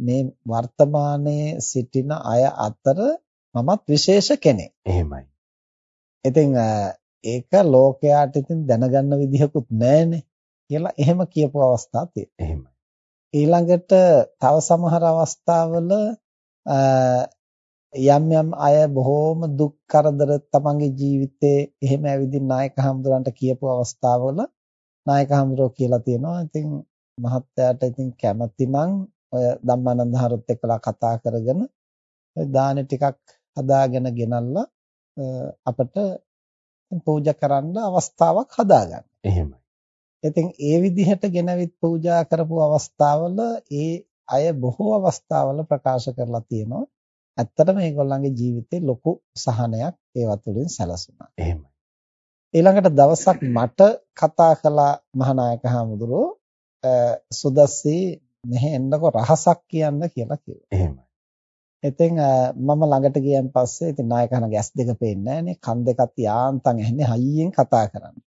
මේ වර්තමානයේ සිටින අය අතර මමත් විශේෂ කෙනෙක්. එහෙමයි. ඉතින් ඒක ලෝකයාට ඉතින් දැනගන්න විදිහකුත් නැහැනේ කියලා එහෙම කියපු අවස්ථා තියෙනවා. එහෙමයි. ඊළඟට තව සමහර අවස්ථාවල යම් යම් අය බොහෝම දුක් කරදර තමන්ගේ ජීවිතේ එහෙම ඇවිදින් නායක හඳුරන්ට කියපු අවස්ථාවල නායක හඳුරෝ කියලා තියෙනවා. ඉතින් මහත්තයාට ඉතින් කැමති නම් ඔය ධම්මානන්ද හරුත් එක්කලා කතා කරගෙන දාන ටිකක් හදාගෙන ගෙනල්ලා අපිට පූජා කරන්න අවස්ථාවක් හදාගන්න. එහෙමයි. ඉතින් ඒ විදිහට ගෙනවිත් පූජා කරපු අවස්ථාවල ඒ අය බොහෝ අවස්ථාවල ප්‍රකාශ කරලා තියෙනවා. ඇත්තටම මේගොල්ලන්ගේ ජීවිතේ ලොකු සහනයක් ඒවත් වලින් සැලසුණා. එහෙමයි. ඊළඟට දවසක් මට කතා කළා මහානායක හාමුදුරුවෝ සුදස්සී මෙහෙ එන්නකො රහසක් කියන්න කියලා කිව්වා. එහෙමයි. ඉතින් මම ළඟට ගියන් පස්සේ ඉතින් නායකහනගේ ඇස් දෙක පේන්නේ නැහනේ කන් දෙකත් යාන්තම් ඇහෙන්නේ හයියෙන් කතා කරන්නේ.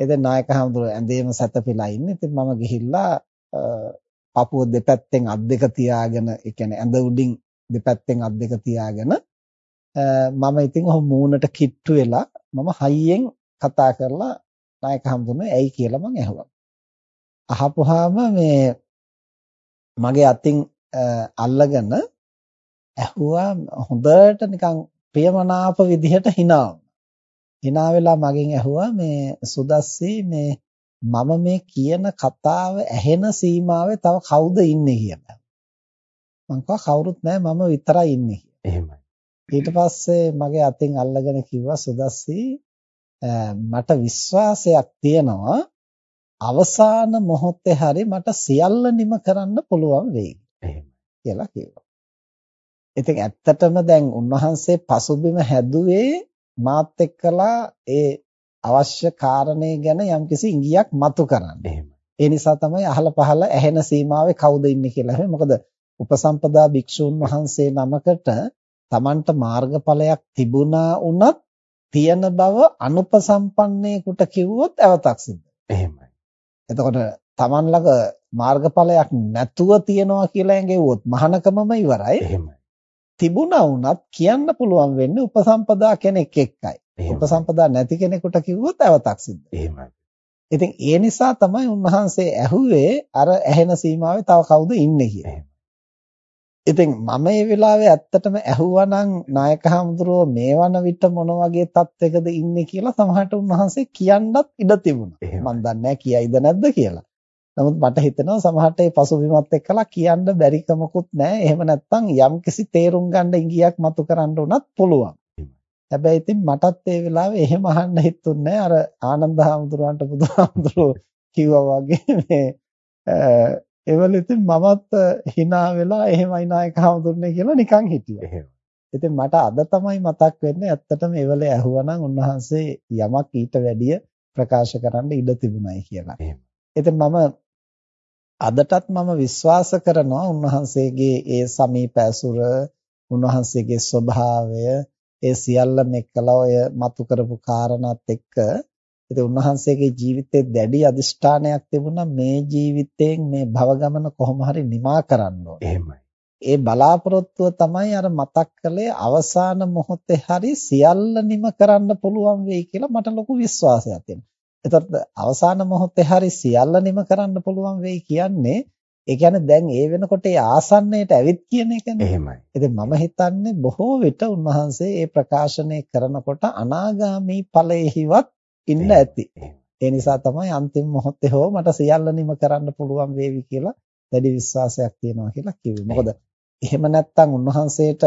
ඉතින් නායකහඳුර ඇඳේම සැතපීලා ඉන්නේ. ඉතින් මම ගිහිල්ලා පපුව දෙපැත්තෙන් අත් දෙක තියාගෙන ඒ කියන්නේ ඇඳ උඩින් දෙපැත්තෙන් අත් දෙක තියාගෙන මම ඉතින් ඔහොම මූණට කිට්ටු වෙලා මම හයියෙන් කතා කරලා නායකහඳුරනේ ඇයි කියලා මම ඇහුවා. අහපුවාම මේ මගේ අතින් අල්ලගෙන ඇහුවා හොඳට නිකන් ප්‍රියමනාප විදිහට hina hina වෙලා මගෙන් ඇහුවා මේ සුදස්සී මේ මම මේ කියන කතාව ඇහෙන සීමාවේ තව කවුද ඉන්නේ කියලා. මං කවුරුත් නැහැ මම විතරයි ඉන්නේ එහෙමයි. ඊට පස්සේ මගේ අතින් අල්ලගෙන කිව්වා සුදස්සී මට විශ්වාසයක් තියෙනවා අවසාන මොහොතේ හරි මට සියල්ල නිම කරන්න පුළුවන් වෙයි. එහෙමයි. කියලා කිව්වා. ඉතින් ඇත්තටම දැන් උන්වහන්සේ පසුබිම හැදුවේ මාත් එක්කලා ඒ අවශ්‍ය කාරණේ ගැන යම්කිසි ඉඟියක් මතු කරන්න. ඒ නිසා තමයි අහල පහල ඇහෙන සීමාවේ කවුද ඉන්නේ කියලා. මොකද උපසම්පදා භික්ෂූන් වහන්සේ නමකට Tamanට මාර්ගඵලයක් තිබුණා වුණත් තියෙන බව අනුපසම්පන්නේකට කිව්වොත් ඇවතක් සිද්ධ. එහෙමයි. එතකොට Taman ළඟ මාර්ගඵලයක් නැතුව තියනවා කියලා ඇඟෙව්වොත් මහානකමම ඉවරයි. එහෙමයි. තිබුණා වුණත් කියන්න පුළුවන් වෙන්නේ උපසම්පදා කෙනෙක් එක්කයි. උපසම්පදා නැති කෙනෙකුට කිව්වොත් අවතක් සිද්ධ. එහෙමයි. ඉතින් ඒ නිසා තමයි උන්වහන්සේ ඇහුවේ අර ඇහෙන සීමාවේ තව කවුද ඉන්නේ කියලා. ඉතින් මම මේ වෙලාවේ ඇත්තටම ඇහුවානම් නායක හඳුරෝ මේ වන විට මොන වගේ තත්යකද ඉන්නේ කියලා සමහරට උන්වහන්සේ කියන්නත් ඉඩ තිබුණා. මම දන්නේ නැහැ කියයිද නැද්ද කියලා. නමුත් මට හිතෙනවා සමහරට මේ පසුබිමත් එක්කලා කියන්න බැරි කමකුත් නැහැ. එහෙම නැත්නම් යම්කිසි තේරුම් ගන්න ඉඟියක් මතු කරන්න උනත් පුළුවන්. හැබැයි ඉතින් මටත් ඒ වෙලාවේ එහෙම අහන්න හිතුන්නේ අර ආනන්ද හාමුදුරුවන්ට බුදුහාමුදුරුවෝ කිව්වා වගේ මේ ඒවල ඉතින් මමත් hina වෙලා එහෙමයි නායක හඳුන්නේ කියලා නිකන් හිටියා. එහෙම. ඉතින් මට අද තමයි මතක් වෙන්නේ ඇත්තටම ඒවල ඇහුවනම් උන්වහන්සේ යමක් ඊට වැඩිය ප්‍රකාශ කරන්න ඉඩ තිබුණයි කියලා. එහෙම. ඉතින් මම අදටත් මම විශ්වාස කරනවා උන්වහන්සේගේ ඒ සමීප ඇසුර උන්වහන්සේගේ ස්වභාවය ඒ සියල්ලම එක්කලා ඔය මතු කරපු කාරණාත් එක්ක ඉතින් උන්වහන්සේගේ ජීවිතේ දැඩි අදිෂ්ඨානයක් තිබුණා මේ ජීවිතයෙන් මේ භව ගමන කොහොම හරි නිමා කරන්න ඕනේ. එහෙමයි. ඒ බලාපොරොත්තුව තමයි අර මතක් කළේ අවසාන මොහොතේ හරි සියල්ල නිම කරන්න පුළුවන් වෙයි කියලා මට ලොකු විශ්වාසයක් තියෙනවා. එතකොට අවසාන මොහොතේ හරි සියල්ල නිම කරන්න පුළුවන් වෙයි කියන්නේ ඒ කියන්නේ දැන් ඒ වෙනකොට ඒ ආසන්නයට ඇවිත් කියන එකනේ. එහෙමයි. ඉතින් මම හිතන්නේ බොහෝ විට උන්වහන්සේ මේ ප්‍රකාශනය කරනකොට අනාගාමී ඵලයේහිවත් ඉන්න ඇති. ඒ නිසා තමයි අන්තිම මොහොතේ හෝ මට සියල්ල නිම කරන්න පුළුවන් වේවි කියලා දැඩි විශ්වාසයක් තියෙනවා කියලා කිව්වේ. මොකද එහෙම නැත්නම් උන්වහන්සේට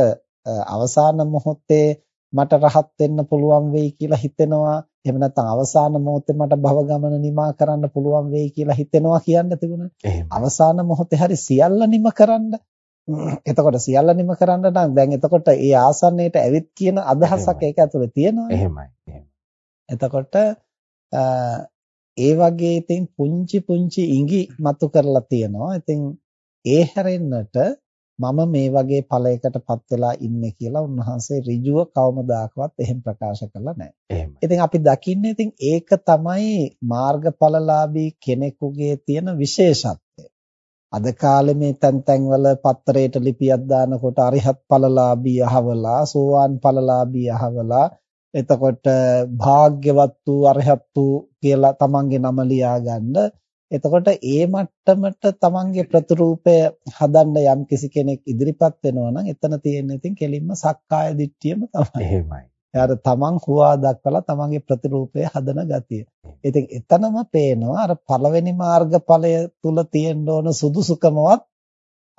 අවසාන මොහොතේ මට රහත් වෙන්න පුළුවන් වෙයි කියලා හිතෙනවා. එහෙම නැත්නම් අවසාන මොහොතේ මට භව ගමන නිමා කරන්න පුළුවන් වෙයි කියලා හිතෙනවා කියන්න තිබුණා. අවසාන මොහොතේ හරි සියල්ල නිම කරන්න. එතකොට සියල්ල නිම කරන්න නම් දැන් එතකොට ඒ ආසන්නයට ඇවිත් කියන අදහසක් ඒක ඇතුලේ තියෙනවා. එහෙමයි. එතකොට ඒ වගේ ඉතින් පුංචි පුංචි ඉඟි මතු කරලා තියෙනවා. ඉතින් ඒ හැරෙන්නට මම මේ වගේ ඵලයකටපත් වෙලා ඉන්නේ කියලා උන්වහන්සේ ඍජුව කවමදාකවත් එහෙම ප්‍රකාශ කරලා නැහැ. ඉතින් අපි දකින්නේ ඉතින් ඒක තමයි මාර්ගඵලලාභී කෙනෙකුගේ තියෙන විශේෂත්වය. අද කාලේ මේ තැන් තැන්වල පත්තරයට ලිපියක් දානකොට අරිහත් ඵලලාභී අහවලා සෝවාන් ඵලලාභී අහවලා එතකොට භාග්‍යවත් වූ අරහත් වූ කියලා තමන්ගේ නම ලියා ගන්න. එතකොට ඒ මට්ටමට තමන්ගේ ප්‍රතිරූපය හදන්න යම් කිසි කෙනෙක් ඉදිරිපත් වෙනවා නම් එතන තියෙන්නේ ඉතින් කෙලින්ම සක්කාය දිට්ඨියම තමයි. එහෙමයි. එයාට තමන් හුවා දක්වලා තමන්ගේ ප්‍රතිරූපය හදන ගතිය. ඉතින් එතනම පේනවා අර පළවෙනි මාර්ගඵලය තුල තියෙන්න ඕන සුදුසුකමවත්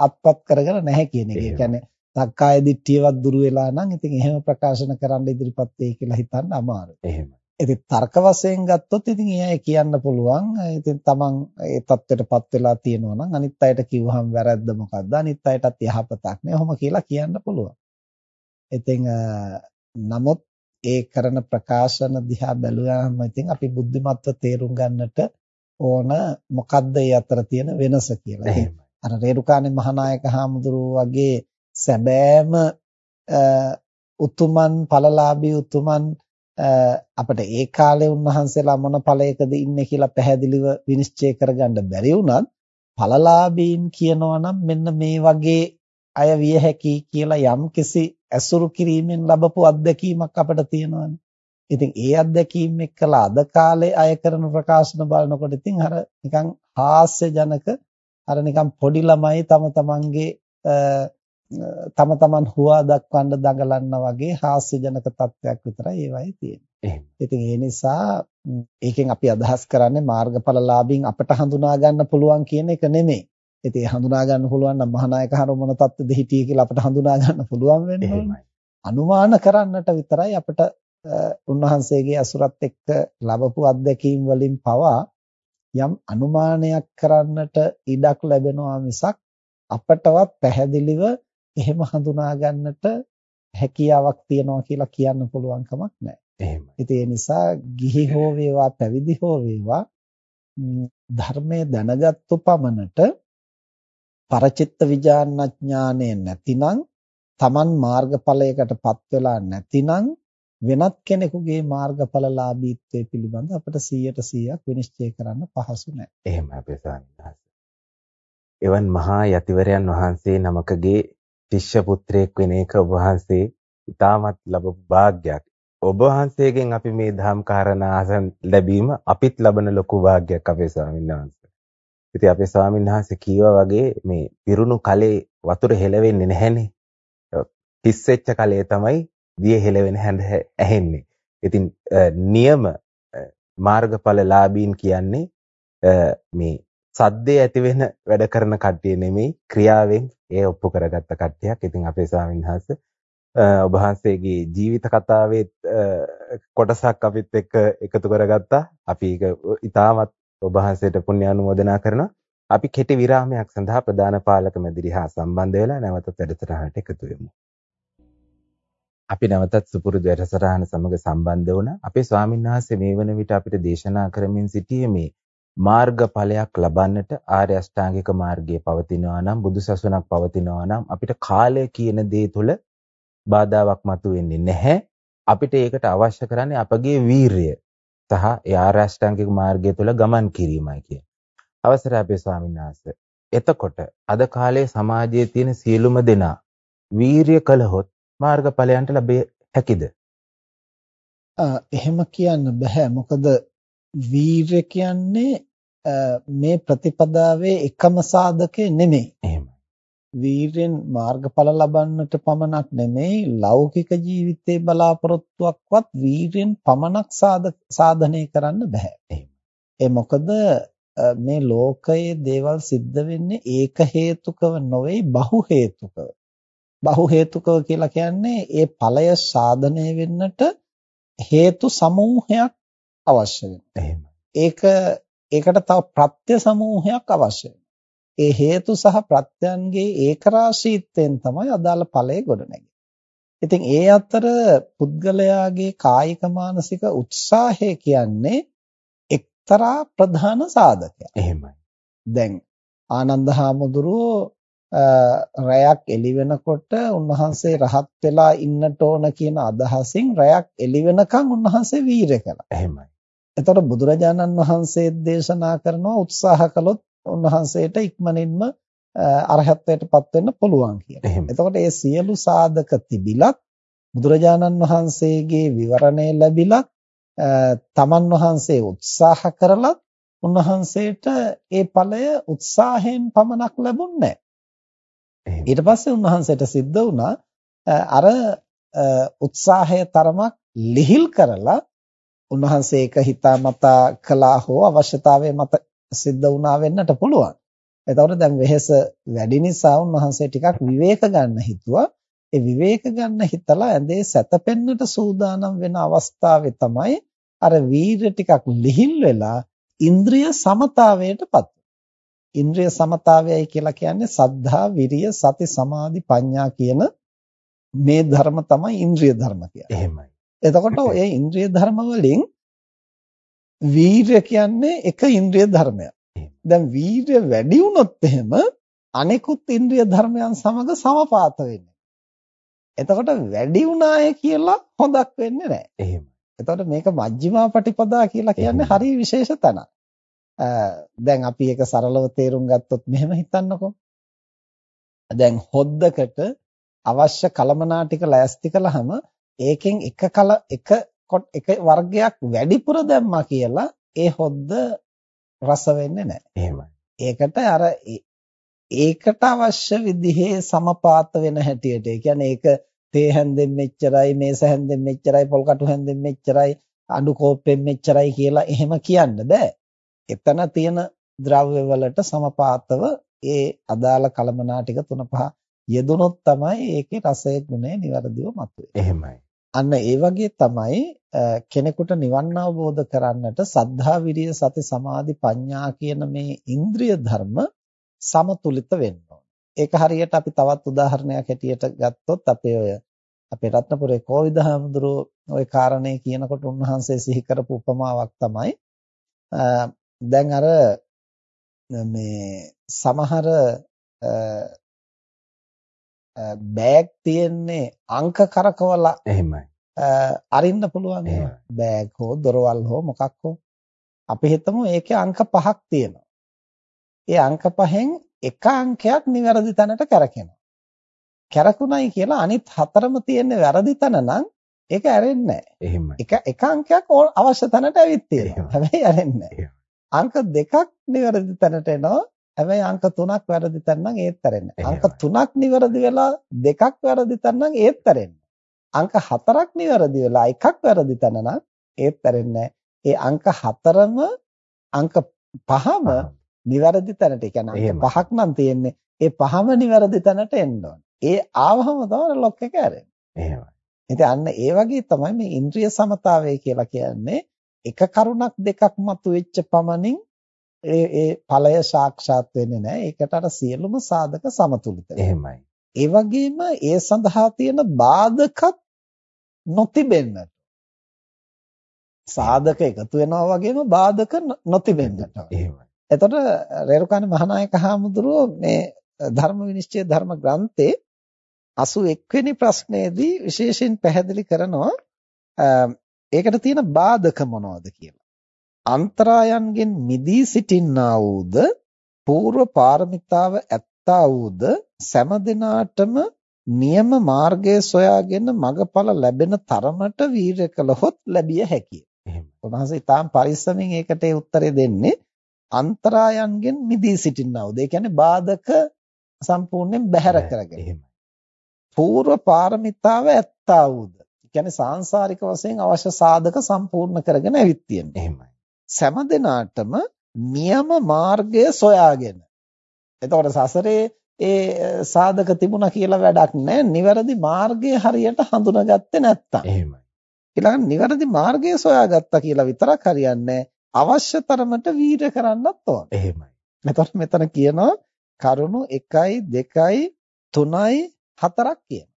අත්පත් කරගෙන නැහැ කියන එක. ඒ කියන්නේ සක්කාය දිට්ඨියවත් දුරු වෙලා නම් ඉතින් එහෙම ප්‍රකාශන කරන්න ඉදිරිපත් වෙයි කියලා හිතන්න අමාරුයි. එහෙමයි. ඉතින් තර්ක වශයෙන් ගත්තොත් ඉතින් එයා කියන්න පුළුවන්. ඉතින් තමන් ඒ தත්ත්වයටපත් වෙලා තියෙනවා නම් අනිත් අයට කිව්වහම වැරද්ද මොකද්ද? අනිත් අයටත් යහපතක් නේ. ඔහොම කියලා කියන්න පුළුවන්. ඉතින් නමුත් ඒ කරන ප්‍රකාශන දිහා බැලුවාම ඉතින් අපි බුද්ධිමත්ව තේරුම් ගන්නට ඕන මොකද්ද ඒ අතර තියෙන වෙනස කියලා. අර රේරුකාණේ මහානායක හාමුදුරුවෝ වගේ සැබෑම උතුමන් ඵලලාභී උතුමන් අපිට ඒ කාලේ උන්වහන්සේලා මොන ඵලයකද ඉන්නේ කියලා පැහැදිලිව විනිශ්චය කරගන්න බැරි වුණත් ඵලලාභීන් කියනවා නම් මෙන්න මේ වගේ අය විය හැකි කියලා යම්කිසි ඇසුරු කිරීමෙන් ලැබපු අත්දැකීමක් අපිට තියෙනවානේ. ඉතින් ඒ අත්දැකීම් එක්කලා අද කාලේ අය කරන ප්‍රකාශන බලනකොට ඉතින් අර නිකන් හාස්‍යජනක අර නිකන් පොඩි ළමයි තම තමන්ගේ තම තමන් හුවා දක්වන්න දඟලන්න වගේ හාස්‍යජනක තත්වයක් විතරයි ඒවයි තියෙන්නේ. ඉතින් ඒ නිසා ඒකෙන් අපි අදහස් කරන්නේ මාර්ගඵලලාභීන් අපට හඳුනා ගන්න පුළුවන් කියන එක නෙමෙයි. ඉතින් හඳුනා ගන්න පුළුවන් නම් මහානායක හර මොන තත්ත්වෙද හිටියේ කියලා අපට හඳුනා ගන්න පුළුවන් වෙන්නේ. අනුමාන කරන්නට විතරයි අපිට උන්වහන්සේගේ අසුරත් එක්ක ලැබපු අත්දැකීම් වලින් පවා යම් අනුමානයක් කරන්නට ඉඩක් ලැබෙනවා මිසක් අපටවත් පැහැදිලිව එහෙම හඳුනා ගන්නට හැකියාවක් තියනවා කියලා කියන්න පුළුවන් කමක් නැහැ. එහෙමයි. ඉතින් ඒ නිසා ගිහි හෝ වේවා පැවිදි හෝ වේවා ධර්මයේ දැනගත්තු පමණට පරචිත්ත විඥානඥානය නැතිනම් Taman මාර්ගඵලයකටපත් වෙලා නැතිනම් වෙනත් කෙනෙකුගේ මාර්ගඵලලාභීත්වයේ පිළිබඳ අපිට 100ට 100ක් විනිශ්චය කරන්න පහසු නැහැ. එහෙමයි අපේ ස්වාමීන් එවන් මහා යතිවරයන් වහන්සේ නමකගේ ශිෂ්‍ය පුත්‍රයෙක් වෙන එක ඔබ වහන්සේ ඉතාමත් ලැබපු වාග්යක්. ඔබ වහන්සේගෙන් අපි මේ ධම් කාරණා අසන් ලැබීම අපිත් ලබන ලොකු වාග්යක් අපේ ස්වාමීන් වහන්සේ. ඉතින් අපේ ස්වාමීන් වහන්සේ කීවා වගේ මේ පිරුණු කලේ වතුර හෙලවෙන්නේ නැහැනේ. හිස්සෙච්ච කලේ තමයි දිය හෙලවෙන හැඳ ඇහෙන්නේ. ඉතින් නියම මාර්ගඵලලාභීන් කියන්නේ මේ සද්දේ ඇති වෙන වැඩ කරන කට්ටිය නෙමෙයි ක්‍රියාවෙන් ඒ ඔප්පු කරගත්ත කට්ටියක්. ඉතින් අපේ ස්වාමීන් වහන්සේ ඔබ වහන්සේගේ ජීවිත කතාවේ කොටසක් අපිත් එක්ක එකතු කරගත්තා. අපි ඒක ඉතාමත් ඔබ වහන්සේට පුණ්‍ය අනුමෝදනා කරනවා. අපි කෙටි විරාමයක් සඳහා ප්‍රධාන පාලක මැදිරි හා සම්බන්ධ වෙලා නැවත වැඩසටහනට එකතු වෙමු. අපි නැවතත් සුපුරුදු වැඩසටහන සමග සම්බන්ධ වුණා. අපේ ස්වාමීන් වහන්සේ මේ වන විට අපිට දේශනා කරමින් සිටියේ මේ මාර්ගඵලයක් ලබන්නට ආර්ය අෂ්ටාංගික මාර්ගයේ පවතිනවා නම් බුදුසසුනක් පවතිනවා නම් අපිට කාලය කියන දේ තුළ බාධාවක් මතුවෙන්නේ නැහැ. අපිට ඒකට අවශ්‍ය කරන්නේ අපගේ වීරිය සහ ඒ ආර්ය අෂ්ටාංගික මාර්ගය තුළ ගමන් කිරීමයි කියන. අවසරයි අපේ ස්වාමීන් වහන්සේ. එතකොට අද කාලේ සමාජයේ තියෙන සියලුම දෙනා වීරිය කළහොත් මාර්ගඵලයන්ට ලැබෙ හැකිද? එහෙම කියන්න බෑ. මොකද වීරය කියන්නේ මේ ප්‍රතිපදාවේ එකම සාධකය නෙමෙයි. එහෙමයි. වීරෙන් මාර්ගඵල ලබන්නට පමණක් නෙමෙයි ලෞකික ජීවිතේ බලාපොරොත්තුවක්වත් වීරෙන් පමණක් සාධනය කරන්න බෑ. ඒ මොකද මේ ලෝකයේ දේවල් සිද්ධ වෙන්නේ ඒක හේතුකව නොවේ බහු හේතුකව. බහු හේතුකව කියලා කියන්නේ ඒ ඵලය සාධනය වෙන්නට හේතු සමූහයක් අවශ්‍ය වෙනවා. ඒක ඒකට තව ප්‍රත්‍ය සමූහයක් අවශ්‍ය ඒ හේතු සහ ප්‍රත්‍යයන්ගේ ඒකරාශීත්වයෙන් තමයි අදාළ ඵලය ගොඩනැගෙන්නේ. ඉතින් ඒ අතර පුද්ගලයාගේ කායික මානසික උත්සාහය කියන්නේ එක්තරා ප්‍රධාන සාධකයක්. එහෙමයි. දැන් ආනන්ද හාමුදුරුවෝ රැයක් එළි වෙනකොට උන්වහන්සේ රහත් වෙලා ඉන්නට ඕන කියන අදහසින් රැයක් එළි වෙනකන් උන්වහන්සේ වීරය කළා. එහෙමයි. එතකොට බුදුරජාණන් වහන්සේ දේශනා කරනවා උත්සාහ කළොත් උන්වහන්සේට ඉක්මනින්ම අරහත්ත්වයටපත් වෙන්න පුළුවන් කියලා. එතකොට මේ සියලු සාධක තිබිලත් බුදුරජාණන් වහන්සේගේ විවරණය ලැබිලත් තමන් වහන්සේ උත්සාහ කරලත් උන්වහන්සේට ඒ ඵලය උත්සාහයෙන් පමණක් ලැබුණේ ඊට පස්සේ උන්වහන්සේට සිද්ධ වුණා අර උත්සාහය තරමක් ලිහිල් කරලා උන්වහන්සේ ඒක හිතාමතා කළා හෝ අවශ්‍යතාවය මත සිද්ධ වුණා වෙන්නට පුළුවන්. එතකොට දැන් වෙහෙස වැඩි නිසා උන්වහන්සේ ටිකක් විවේක ගන්න හිතුවා. ඒ විවේක ගන්න හිතලා ඇඳේ සැතපෙන්නට සූදානම් වෙන අවස්ථාවේ තමයි අර වීර්ය ටිකක් ලිහිල් වෙලා ඉන්ද්‍රිය සමතාවයටපත් ඉන්ද්‍රිය සමතාවයයි කියලා කියන්නේ සද්ධා, විරිය, සති, සමාධි, ප්‍රඥා කියන මේ ධර්ම තමයි ඉන්ද්‍රිය ධර්ම කියන්නේ. එහෙමයි. එතකොට ඒ ඉන්ද්‍රිය ධර්ම වලින් වීර්ය කියන්නේ එක ඉන්ද්‍රිය ධර්මයක්. දැන් වීර්ය වැඩි වුණොත් එහෙම අනෙකුත් ඉන්ද්‍රිය ධර්මයන් සමග සමපාත වෙන්නේ. එතකොට වැඩි වුණාය කියලා හොඳක් වෙන්නේ නැහැ. එහෙම. එතකොට මේක මජ්ක්‍ධිමා පටිපදා කියලා කියන්නේ හරි විශේෂ තැනක්. දැන් අපි ඒක සරලව තේරුම් ගත්තොත් මෙහෙම හිතන්නකෝ. දැන් හොද්දකට අවශ්‍ය කලමනා ටික ලෑස්ති කළාම ඒකෙන් එක කල එක එක වර්ගයක් වැඩිපුර දැම්මා කියලා ඒ හොද්ද රස වෙන්නේ නැහැ. එහෙමයි. ඒකට අර ඒකට අවශ්‍ය විදිහේ සමපාත වෙන හැටියට ඒ කියන්නේ ඒක තේ හැන්දෙන් මෙච්චරයි මේස හැන්දෙන් මෙච්චරයි පොල් කටු හැන්දෙන් මෙච්චරයි අඬු කෝප්පෙන් මෙච්චරයි කියලා එහෙම කියන්න බෑ. එතන තියෙන ද්‍රව්‍ය වලට සමපාතව ඒ අදාළ කලමනා ටික තුන පහ යෙදුනොත් තමයි ඒකේ රසයේ ගුණය નિවරදිව මතුවේ. එහෙමයි. අන්න ඒ වගේ තමයි කෙනෙකුට නිවන් අවබෝධ කරන්නට සද්ධා විරිය සති සමාධි ප්‍රඥා කියන මේ ඉන්ද්‍රිය ධර්ම සමතුලිත වෙන්න ඕන. ඒක හරියට අපි තවත් උදාහරණයක් හැටියට ගත්තොත් අපේ ඔය අපේ රත්නපුරේ කෝවිදහමඳුරෝ ওই කාරණේ කියනකොට උන්වහන්සේ සිහි කරපු උපමාවක් තමයි දැන් අර මේ සමහර බෑග් තියෙන්නේ අංක කරකවලා එහෙමයි. අරින්න පුළුවන් බෑග් හෝ දොරවල් හෝ මොකක් හෝ. අපි හිතමු ඒකේ අංක පහක් තියෙනවා. ඒ අංක පහෙන් එක අංකයක් නිවැරදි තැනට කරකිනවා. කරකුණයි කියලා අනිත් හතරම තියෙන්නේ වැරදි තැන නම් ඒක ඇරෙන්නේ නැහැ. එක එක අංකයක් අවශ්‍ය තැනට ඇවිත් තියෙනවා. හැබැයි ඇරෙන්නේ නැහැ. අංක දෙකක් නිවැරදි තැනට එනවා. හැබැයි අංක තුනක් වැරදි තැන නම් ඒත් තරෙන්නේ. අංක තුනක් නිවැරදි වෙලා දෙකක් වැරදි තැන නම් ඒත් තරෙන්නේ. අංක හතරක් නිවැරදි වෙලා එකක් වැරදි තැන නම් ඒත් තරෙන්නේ. ඒ අංක හතරම අංක පහම නිවැරදි තැනට. ඒ පහක් නම් තියෙන්නේ. ඒ පහම නිවැරදි තැනට එන්න ඒ ආවහම තමයි ලොක් එක ඇරෙන්නේ. එහෙමයි. අන්න ඒ වගේ තමයි මේ ඉන්ද්‍රිය සමතාවය කියලා කියන්නේ එක කරුණක් දෙකක් මතුවෙච්ච පමණින් ඒ ඒ ඵලය සාක්ෂාත් වෙන්නේ නැහැ. ඒකට අර සියලුම සාධක සමතුලිත එහෙමයි. ඒ වගේම ඒ සඳහා තියෙන බාධකත් නොතිබෙන්නට. සාධක එකතු වෙනවා වගේම බාධක නොතිබෙන්නට. එහෙමයි. එතකොට රේරුකාණ මහානායක හාමුදුරුවෝ මේ ධර්ම විනිශ්චය ධර්ම ග්‍රන්ථේ 81 වෙනි ප්‍රශ්නයේදී විශේෂයෙන් පැහැදිලි කරනවා ඒකට තියෙන බාධක මොනවද කියලා. අන්තරායන්ගෙන් මිදී සිටින්නා වූද పూర్ව පාරමිතාව ඇත්තා වූද සෑම දිනාටම නියම මාර්ගයේ සොයාගෙන මගඵල ලැබෙන තරමට වීරය කළහොත් ලැබිය හැකිය. එහෙම. උන්වහන්සේ ඊටාම් පරිස්සමෙන් ඒකට උත්තරේ දෙන්නේ අන්තරායන්ගෙන් මිදී සිටින්නා වූද. ඒ කියන්නේ බාධක සම්පූර්ණයෙන් බැහැර කරගෙන. එහෙමයි. పూర్ව පාරමිතාව ඇත්තා වූද. කියන්නේ සාංශාරික වශයෙන් අවශ්‍ය සාධක සම්පූර්ණ කරගෙන ඇවිත් තියෙනවා. එහෙමයි. සෑම දිනාටම නියම මාර්ගය සොයාගෙන. එතකොට සසරේ ඒ සාධක තිබුණා කියලා වැඩක් නැහැ. නිවැරදි මාර්ගය හරියට හඳුනාගත්තේ නැත්තම්. එහෙමයි. ඊළඟ නිවැරදි මාර්ගය සොයාගත්තා කියලා විතරක් හරියන්නේ අවශ්‍ය තරමට වීර්ය කරන්නත් ඕන. එහෙමයි. එතකොට මෙතන කියනවා කරුණු 1යි 2යි 3යි 4ක් කියන.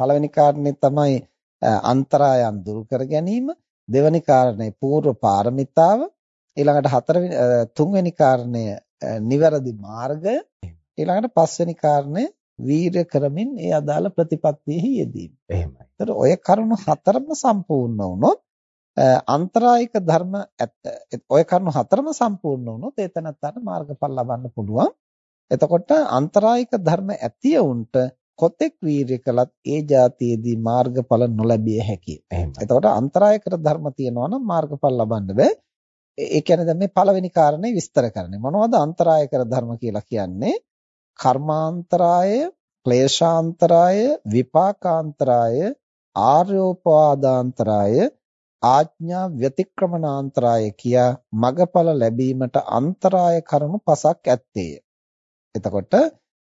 පළවෙනි කාරණේ තමයි අන්තරායන් දුරු කර ගැනීම දෙවෙනි කාරණේ పూర్ව පාරමිතාව ඊළඟට හතරවෙනි තුන්වෙනි කාරණය නිවැරදි මාර්ගය ඊළඟට පස්වෙනි කාරණය වීරය කරමින් ඒ අදාළ ප්‍රතිපත්තියෙහි යෙදීම. එහෙමයි. ඒතර ඔය කරුණු හතරම සම්පූර්ණ වුණොත් අන්තරායික ධර්ම ඔය කරුණු හතරම සම්පූර්ණ වුණොත් ඒතනත්තට මාර්ගඵල ලබන්න පුළුවන්. එතකොට අන්තරායික ධර්ම ඇතිය උන්ට කොතෙක් වීරිය කළත් ඒ જાතියේදී මාර්ගඵල නොලැබිය හැකියි. එතකොට අන්තරායකර ධර්ම තියෙනවා නම් මාර්ගඵල ලබන්න බෑ. ඒ කියන්නේ දැන් මේ පළවෙනි කාරණේ විස්තර කරන්නේ. මොනවද අන්තරායකර ධර්ම කියලා කියන්නේ? කර්මාන්තරාය, ක්ලේශාන්තරාය, විපාකාන්තරාය, ආර්යෝපවාදාන්තරාය, ආඥා ව්‍යතික්‍රමනාන්තරාය කියා මගඵල ලැබීමට අන්තරාය කරුණු පසක් ඇත්තේය. එතකොට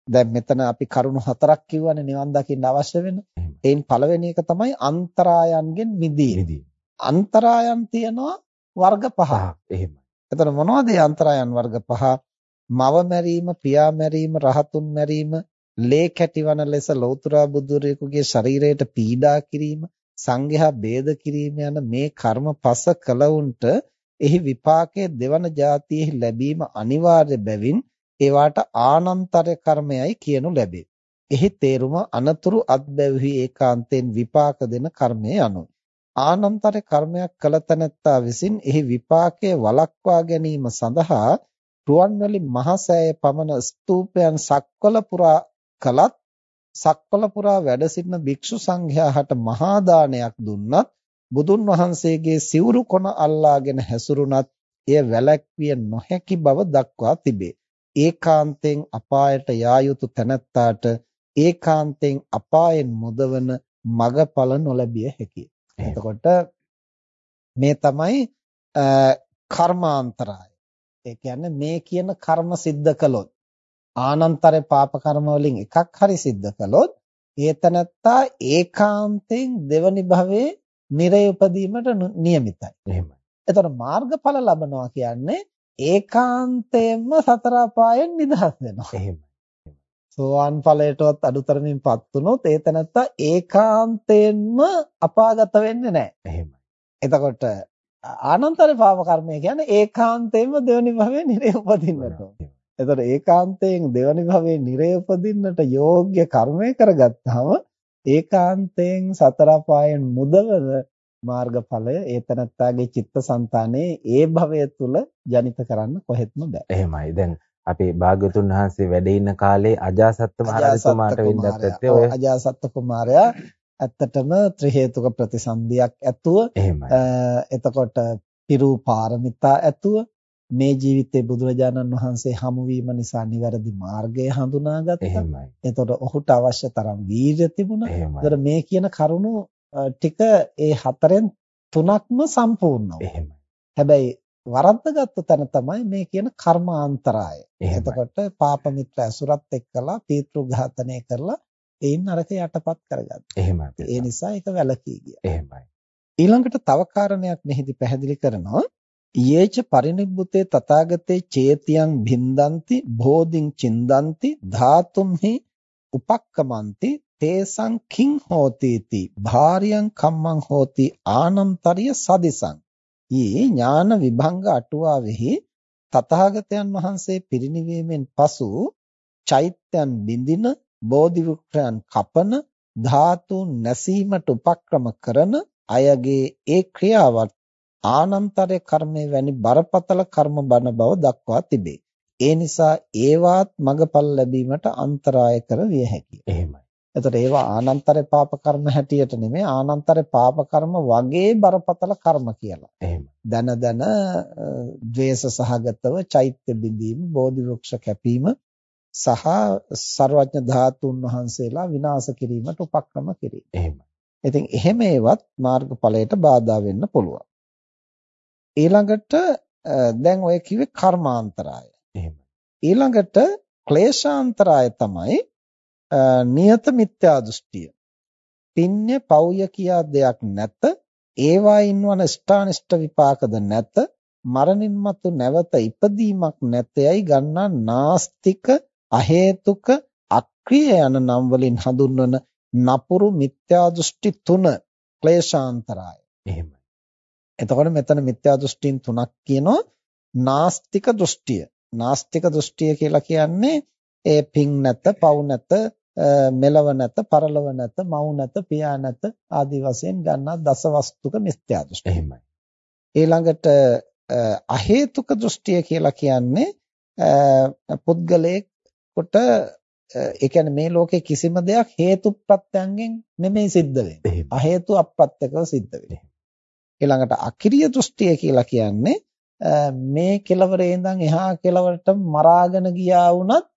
දැන් මෙතන අපි කරුණු හතරක් කිව්වනේ නිවන් දකින්න අවශ්‍ය වෙන. එයින් පළවෙනි එක තමයි අන්තරායන්ගෙන් මිදීම. අන්තරායන් තියනවා වර්ග පහක්. එහෙමයි. එතන මොනවද මේ අන්තරායන් වර්ග පහ? මව මැරීම, පියා මැරීම, රහතුන් මැරීම, ලේ කැටිවන ලෙස ලෞතර බුදුරෙකුගේ ශරීරයට පීඩා කිරීම, සංඝයා ભેද කිරීම යන මේ කර්ම පස කලවුන්ට එහි විපාකයේ දෙවන જાතියෙහි ලැබීම අනිවාර්ය බැවින් ඒවාට ආනන්තර කර්මයයි කියනු ලැබේ. එහි තේරුම අනතුරු අත්බැවි ඒකාන්තයෙන් විපාක දෙන කර්මය යනු. ආනන්තර කර්මයක් කළ තැනැත්තා විසින් එහි විපාකයේ වළක්වා ගැනීම සඳහා රුවන්වැලි මහසෑය පමණ ස්තූපයන් සක්වල පුරා කලත් සක්වල පුරා වැඩ සිටින භික්ෂු සංඝයාට මහා දානයක් දුන්නත් බුදුන් වහන්සේගේ සිවුරු කොන අල්ලාගෙන හැසුරුණත් එය වැළැක්විය නොහැකි බව දක්වා තිබේ. ඒකාන්තයෙන් අපායට යා යුතු තැනැත්තාට ඒකාන්තයෙන් අපායෙන් මුදවන මගඵල නොලැබිය හැකිය. එතකොට මේ තමයි කර්මාන්තරය. ඒ කියන්නේ මේ කියන කර්ම સિદ્ધ කළොත් ආනන්තරේ පාප කර්ම වලින් එකක් හරි સિદ્ધ කළොත් ඒතනත්තා ඒකාන්තයෙන් දෙවනි භවයේ නිරය උපදීමට නියමිතයි. එහෙමයි. එතකොට මාර්ගඵල ලබනවා කියන්නේ ඒකාන්තයෙන්ම සතර අපායෙන් නිදහස් වෙනවා. එහෙමයි. සෝවාන් ඵලයටවත් අඩුතරමින්පත් වුණොත් ඒ තැනත්තා ඒකාන්තයෙන්ම අපාගත වෙන්නේ නැහැ. එහෙමයි. එතකොට ආනන්තර පාප කර්මය කියන්නේ ඒකාන්තයෙන්ම දෙවනි භවයේ නිරේ උපදින්නට. එතකොට ඒකාන්තයෙන් දෙවනි භවයේ නිරේ උපදින්නට යෝග්‍ය කර්මය කරගත්තාම ඒකාන්තයෙන් සතර අපායෙන් මුදවන මාර්ගඵලය ඒ තනත්තාගේ චිත්තසංතානයේ ඒ භවය තුල ජනිත කරන්න කොහෙත්ම බෑ. එහෙමයි. දැන් අපි භාග්‍යතුන් වහන්සේ වැඩ ඉන්න කාලේ අජාසත්ත මහරජතුමාට වෙන්නත් ඇත්තේ ඔය අජාසත්ත කුමාරයා ඇත්තටම ත්‍රි හේතුක ප්‍රතිසන්දියක් ඇතුව. එතකොට පිරූ පාරමිතා ඇතුව මේ ජීවිතේ බුදුරජාණන් වහන්සේ හමු වීම නිසා නිවැරදි මාර්ගය හඳුනාගත්තා. එතකොට ඔහුට අවශ්‍ය තරම් වීර්ය තිබුණා. එතකොට මේ කියන කරුණු ටික ඒ හතරෙන් තුනක්ම සම්පූර්ණ වුණා. එහෙමයි. හැබැයි වරද්දගත්තු තැන තමයි මේ කියන කර්මාන්තරාය. එතකොට පාප මිත්‍ර ඇසුරත් එක්කලා පීතෘ ඝාතනය කරලා ඒන් අරක යටපත් කරගත්තා. එහෙමයි. ඒ නිසා ඒක වැළකී ගියා. එහෙමයි. ඊළඟට තව කාරණයක් මෙහිදී පැහැදිලි කරනවා යේච පරිනිබ්බුතේ තථාගතේ චේතියං භින්දಂತಿ බෝධින් චින්දಂತಿ ධාතුම්හි උපක්කමන්ති තේසං කිං හෝතිති භාරියං කම්මං හෝති ආනන්තරිය සදිසං ඊ ඥාන විභංග අටුවාවෙහි තථාගතයන් වහන්සේ පිරිනිවීමෙන් පසු චෛත්‍යයන් බිඳින බෝධි වෘක්ෂයන් කපන ධාතුන් නැසීමට උපක්‍රම කරන අයගේ ඒ ක්‍රියාවත් ආනන්තරය කර්මය වැනි බරපතල කර්ම බන බව දක්වා තිබේ. ඒ නිසා ඒවාත් මගපල් ලැබීමට අන්තරාය කර විය හැකිය. එහෙමයි. එතකොට ඒවා ආනන්තරේ පාප කර්ම හැටියට නෙමෙයි ආනන්තරේ පාප කර්ම වගේ බරපතල කර්ම කියලා. එහෙමයි. දන දන ද්වේෂ සහගතව චෛත්‍ය බිඳීම, බෝධි වෘක්ෂ කැපීම සහ ਸਰවඥ ධාතුන් වහන්සේලා විනාශ කිරීමට උපක්‍රම කිරීම. එහෙමයි. ඉතින් එහෙම ඒවත් මාර්ගඵලයට බාධා වෙන්න පුළුවන්. ඊළඟට දැන් ඔය කිව්වේ කර්මාන්තරාය. එහෙමයි. ඊළඟට ක්ලේශාන්තරාය තමයි නියත මිත්‍යා දෘෂ්ටිය. පින්්‍ය පෞය කියා දෙයක් නැත. ඒවායින් වන ස්ථානිෂ්ඨ විපාකද නැත. මරණින් මතු නැවත ඉපදීමක් නැතයයි ගන්නා නාස්තික අහේතුක අක්‍රිය යන නම් වලින් හඳුන්වන නපුරු මිත්‍යා දෘෂ්ටි තුන ක්ලේශාන්තරාය. එහෙමයි. එතකොට මෙතන මිත්‍යා දෘෂ්ටීන් තුනක් කියනවා නාස්තික දෘෂ්ටිය. නාස්තික දෘෂ්ටිය කියලා කියන්නේ ඒ පිං නැත, පව් නැත, මෙලව නැත, පරලව නැත, මව් නැත, පියා නැත ආදී වශයෙන් ගන්නා දසවස්තුක මිත්‍යා දෘෂ්ටි. එහෙමයි. ඊළඟට අහේතුක දෘෂ්ටිය කියලා කියන්නේ පුද්ගලයෙක් කොට ඒ කියන්නේ මේ ලෝකේ කිසිම දෙයක් හේතු ප්‍රත්‍යයෙන් නෙමෙයි සිද්ධ වෙන්නේ. අහේතු අප්‍රත්‍යකව සිද්ධ වෙන්නේ. ඊළඟට අකිරිය දෘෂ්ටිය කියලා කියන්නේ මේ කෙලවරේ ඉඳන් එහා කෙලවරට මරාගෙන ගියා වුණත්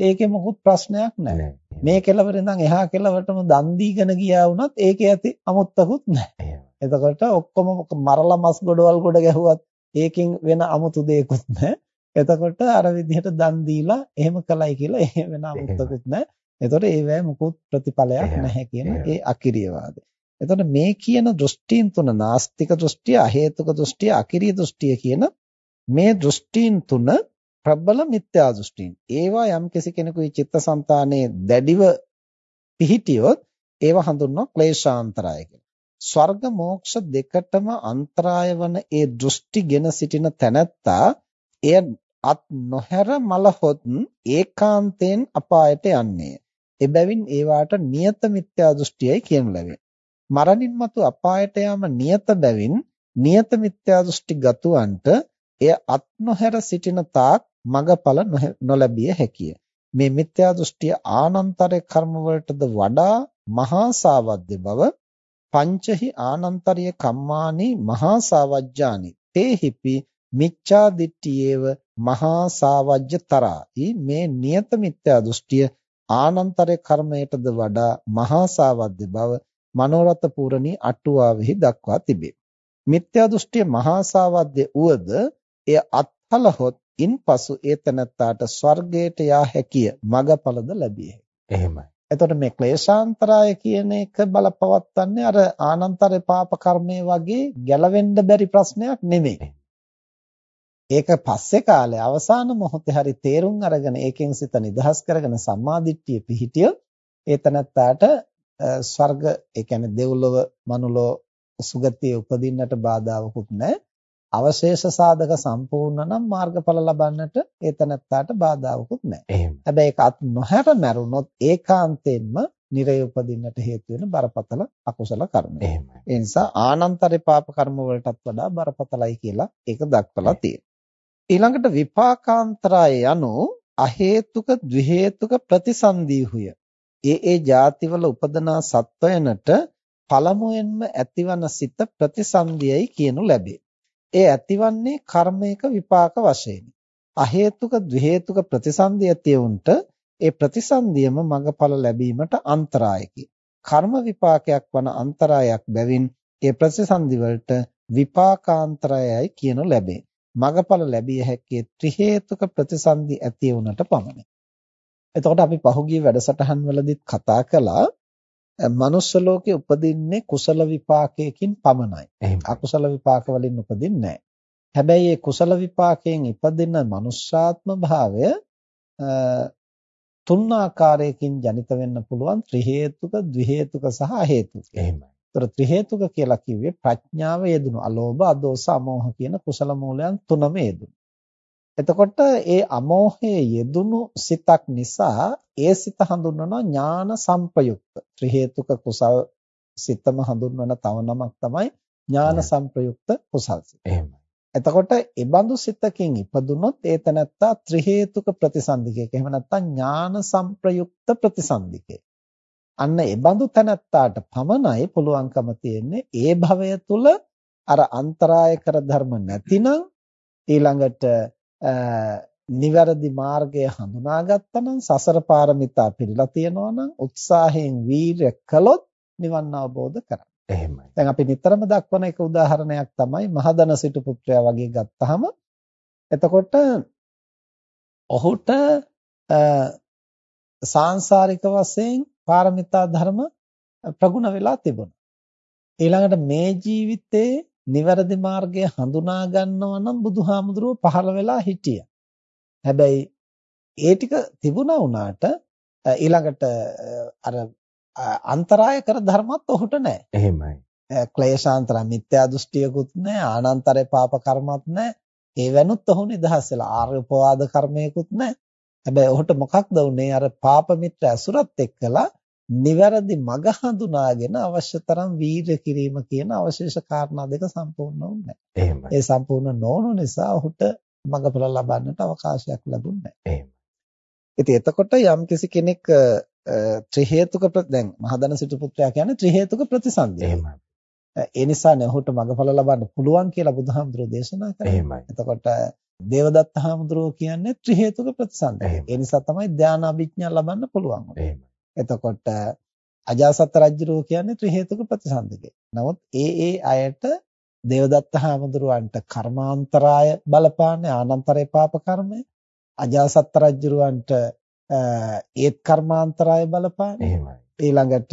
ඒකේ මොකුත් ප්‍රශ්නයක් නැහැ. මේ කෙලවරේ ඉඳන් එහා කෙලවරටම දන් දීගෙන ගියා වුණත් ඒකේ ඇති අමුත්තකුත් නැහැ. එතකොට ඔක්කොම මරලා මස් ගොඩවල් ගොඩ ගැහුවත් ඒකෙන් වෙන අමුතු දෙයක්වත් නැහැ. එතකොට අර විදිහට දන් දීලා එහෙම කළයි කියලා එහෙම වෙන අමුත්තකුත් නැහැ. එතකොට ඒවැ මොකුත් ප්‍රතිඵලයක් නැහැ කියන ඒ අකිරියවාදය. එතකොට මේ කියන දෘෂ්ටීන් තුන නාස්තික දෘෂ්ටිය, අහේතුක දෘෂ්ටිය, අකිරිය දෘෂ්ටිය කියන මේ දෘෂ්ටීන් තුන ප්‍රබල මිත්‍යා දෘෂ්ටීන්. ඒවා යම් කෙනෙකුගේ චිත්තසංතානයේ දැඩිව පිහිටියොත් ඒව හඳුන්වනවා ක්ලේශාන්තරය කියලා. ස්වර්ග මෝක්ෂ දෙකටම අන්තරාය වන ඒ දෘෂ්ටිගෙන සිටින තැනැත්තා එය අත් නොහැර මලහොත් ඒකාන්තයෙන් අපායට යන්නේ. එබැවින් ඒවාට නියත මිත්‍යා දෘෂ්ටියයි කියනු ලැබේ. මරණින් මතු අපායට යාම නියත බැවින් නියත මිත්‍යා දෘෂ්ටි ගතුවන්ට එය අත් නොහැර සිටින තාක් මගඵල නොලැබිය හැකිය. මේ මිත්‍යා දෘෂ්ටිය ආනන්තර කර්ම වලටද වඩා මහා සාවද්‍ය බව පංචහි ආනන්තරිය කම්මානි මහා සාවජ්ජානි තේහිපි මිච්ඡා දිට්ඨියේව මහා සාවජ්‍යතරා මේ නියත මිත්‍යා දෘෂ්ටිය ආනන්තර කර්මයටද වඩා මහා සාවද්‍ය බව මනෝරත පූර්ණී අටුවාවෙහි දක්වා තිබේ. මිත්‍යා දෘෂ්ටිය මහා සාවද්‍ය උවද එය අත්හලහොත් ඉන්පසු ඒ තනත්තාට ස්වර්ගයට යා හැකිය මගඵලද ලැබිය එහෙමයි. එතකොට මේ ක්ලේශාන්තරාය කියන එක බලපවත්න්නේ අර ආනන්තර පාප කර්මයේ වගේ ගැලවෙන්න බැරි ප්‍රශ්නයක් නෙමෙයි. ඒක පස්සේ කාලේ අවසාන මොහොතේ හරි තේරුම් අරගෙන ඒකෙන් සිත නිදහස් කරගෙන සම්මාදිට්ඨිය පිහිටියොත් ඒ තනත්තාට ස්වර්ග ඒ කියන්නේ දෙව්ලොව මනුලොව සුගතිය උපදින්නට බාධාවකුත් නැහැ. අවශේෂ සාධක සම්පූර්ණ නම් මාර්ගඵල ලබන්නට ඒ තනත්තාට බාධාවකුත් නැහැ. එහෙම. හැබැයි ඒක අත් නොහැර මැරුණොත් ඒකාන්තයෙන්ම නිරය උපදින්නට හේතු වෙන බරපතල අකුසල කර්මය. එහෙමයි. ඒ නිසා ආනන්තරේ පාප කර්ම වලටත් වඩා බරපතලයි කියලා ඒක දක්වලා තියෙනවා. ඊළඟට විපාකාන්තරය යනු අහේතුක ද්විහේතුක ප්‍රතිසන්දීහුය. ඒ ඒ ಜಾතිවල උපදනා සත්වයනට පළමුවෙන්ම ඇතිවන සිත ප්‍රතිසන්දියයි කියනු ලැබේ. ඒ ඇතිවන්නේ කර්මයක විපාක වශයෙන්. අහේතුක ද්විහේතුක ප්‍රතිසන්දිය ඇතිවුන්ට ඒ ප්‍රතිසන්දියම මඟඵල ලැබීමට අන්තරායකි. කර්ම විපාකයක් වන අන්තරායක් බැවින් ඒ ප්‍රතිසන්දි වලට විපාකාන්තරයයි කියනු ලැබේ. මගඵල ලැබිය හැක්කේ ත්‍රි හේතුක ප්‍රතිසන්දි ඇති වුණට පමණයි. එතකොට අපි පහුගිය වැඩසටහන් වලදීත් කතා කළා මනුස්ස ලෝකේ උපදින්නේ කුසල විපාකයකින් පමණයි. අකුසල විපාක වලින් උපදින්නේ නැහැ. හැබැයි මේ කුසල විපාකයෙන් ඉපදින මනුෂ්‍යාත්ම භාවය තුන් ආකාරයකින් ජනිත වෙන්න පුළුවන් ත්‍රි හේතුක, ද්වි හේතුක සහ හේතුක. එහෙමයි. ඒතර ත්‍රි හේතුක කියලා කිව්වේ ප්‍රඥාව යෙදුණු අලෝභ, අදෝස, අමෝහ කියන කුසල මූලයන් තුනම යෙදුණු. එතකොට ඒ අමෝහයේ යෙදුණු සිතක් නිසා ඒ සිත හඳුන්වනවා ඥාන සංප්‍රයුක්ත. ත්‍රි හේතුක කුසල් සිතම හඳුන්වන තව නමක් තමයි ඥාන සංප්‍රයුක්ත කුසල් සිත. එහෙමයි. එතකොට ඒ බඳු සිතකින් ඉපදුනොත් ඒ තනත්තා ත්‍රි හේතුක ප්‍රතිසන්දිකේක. එහෙම නැත්නම් ඥාන සංප්‍රයුක්ත ප්‍රතිසන්දිකේ. අන්න ඒ බඳු තනත්තාට පමණයි පුළුවන්කම තියෙන්නේ ඒ භවය තුල අර අන්තරාය කර ධර්ම නැතිනම් ඊළඟට නිවැරදි මාර්ගය හඳුනාගත්තා නම් සසර පාරමිතා පිළිලා තියෙනවා නම් උත්සාහයෙන් වීරය කළොත් නිවන් අවබෝධ කරගන්න. එහෙමයි. දැන් අපි නිතරම දක්වන එක උදාහරණයක් තමයි මහදන සිටු පුත්‍රයා වගේ ගත්තාම එතකොට ඔහුට සාංශාරික වශයෙන් පාරමිතා ධර්ම ප්‍රගුණ වෙලා තිබුණා. ඊළඟට මේ ජීවිතේ නිවැරදි මාර්ගය හඳුනා ගන්නව නම් බුදුහාමුදුරුව පහළ වෙලා හිටියා. හැබැයි ඒ ටික තිබුණා වුණාට ඊළඟට අර අන්තරාය කර ධර්මත් ඔහුට නැහැ. එහෙමයි. ක්ලේශාන්තර මිත්‍යා දෘෂ්ටියකුත් නැහැ, ආනන්තරේ පාප කර්මත් නැහැ. ඒ වෙනුත් ඔහු නිදහස් වෙලා ආර්ය උපවාද කර්මයකුත් නැහැ. හැබැයි ඔහුට මොකක්ද උනේ අර පාප මිත්‍ර ඇසුරත් එක්කලා නිවැරදි මඟ හඳුනාගෙන අවශ්‍ය තරම් වීර්ය කිරීම කියන අවශේෂ කාරණා දෙක සම්පූර්ණ වුණේ එහෙමයි. ඒ සම්පූර්ණ නොවුණු නිසා ඔහුට මඟඵල ලබන්නට අවකාශයක් ලැබුණේ නැහැ. එහෙමයි. ඉතින් එතකොට යම් කෙනෙක් ත්‍රි හේතුක දැන් මහදන සිටු පුත්‍රයා කියන්නේ ත්‍රි හේතුක ප්‍රතිසන්දිය. එහෙමයි. ඒ නිසානේ ඔහුට මඟඵල ලබන්න පුළුවන් කියලා බුදුහාමුදුරෝ දේශනා කරන්නේ. එහෙමයි. එතකොට දේවදත්ත හාමුදුරුවෝ කියන්නේ ත්‍රි හේතුක ප්‍රතිසන්දිය. ඒ නිසා තමයි ධානා අභිඥා ලබන්න පුළුවන්. එහෙමයි. එතකොට අජාසත් රජුරෝ කියන්නේ ත්‍රි හේතුක ප්‍රතිසන්දිකේ. නමුත් ඒ ඒ අයට දේවදත්ත හාමුදුරුවන්ට කර්මාන්තරාය බලපාන්නේ ආනන්තරේ පාප කර්මය. අජාසත් රජුරවන්ට ඒත් කර්මාන්තරාය බලපාන්නේ. එහෙමයි. ඊළඟට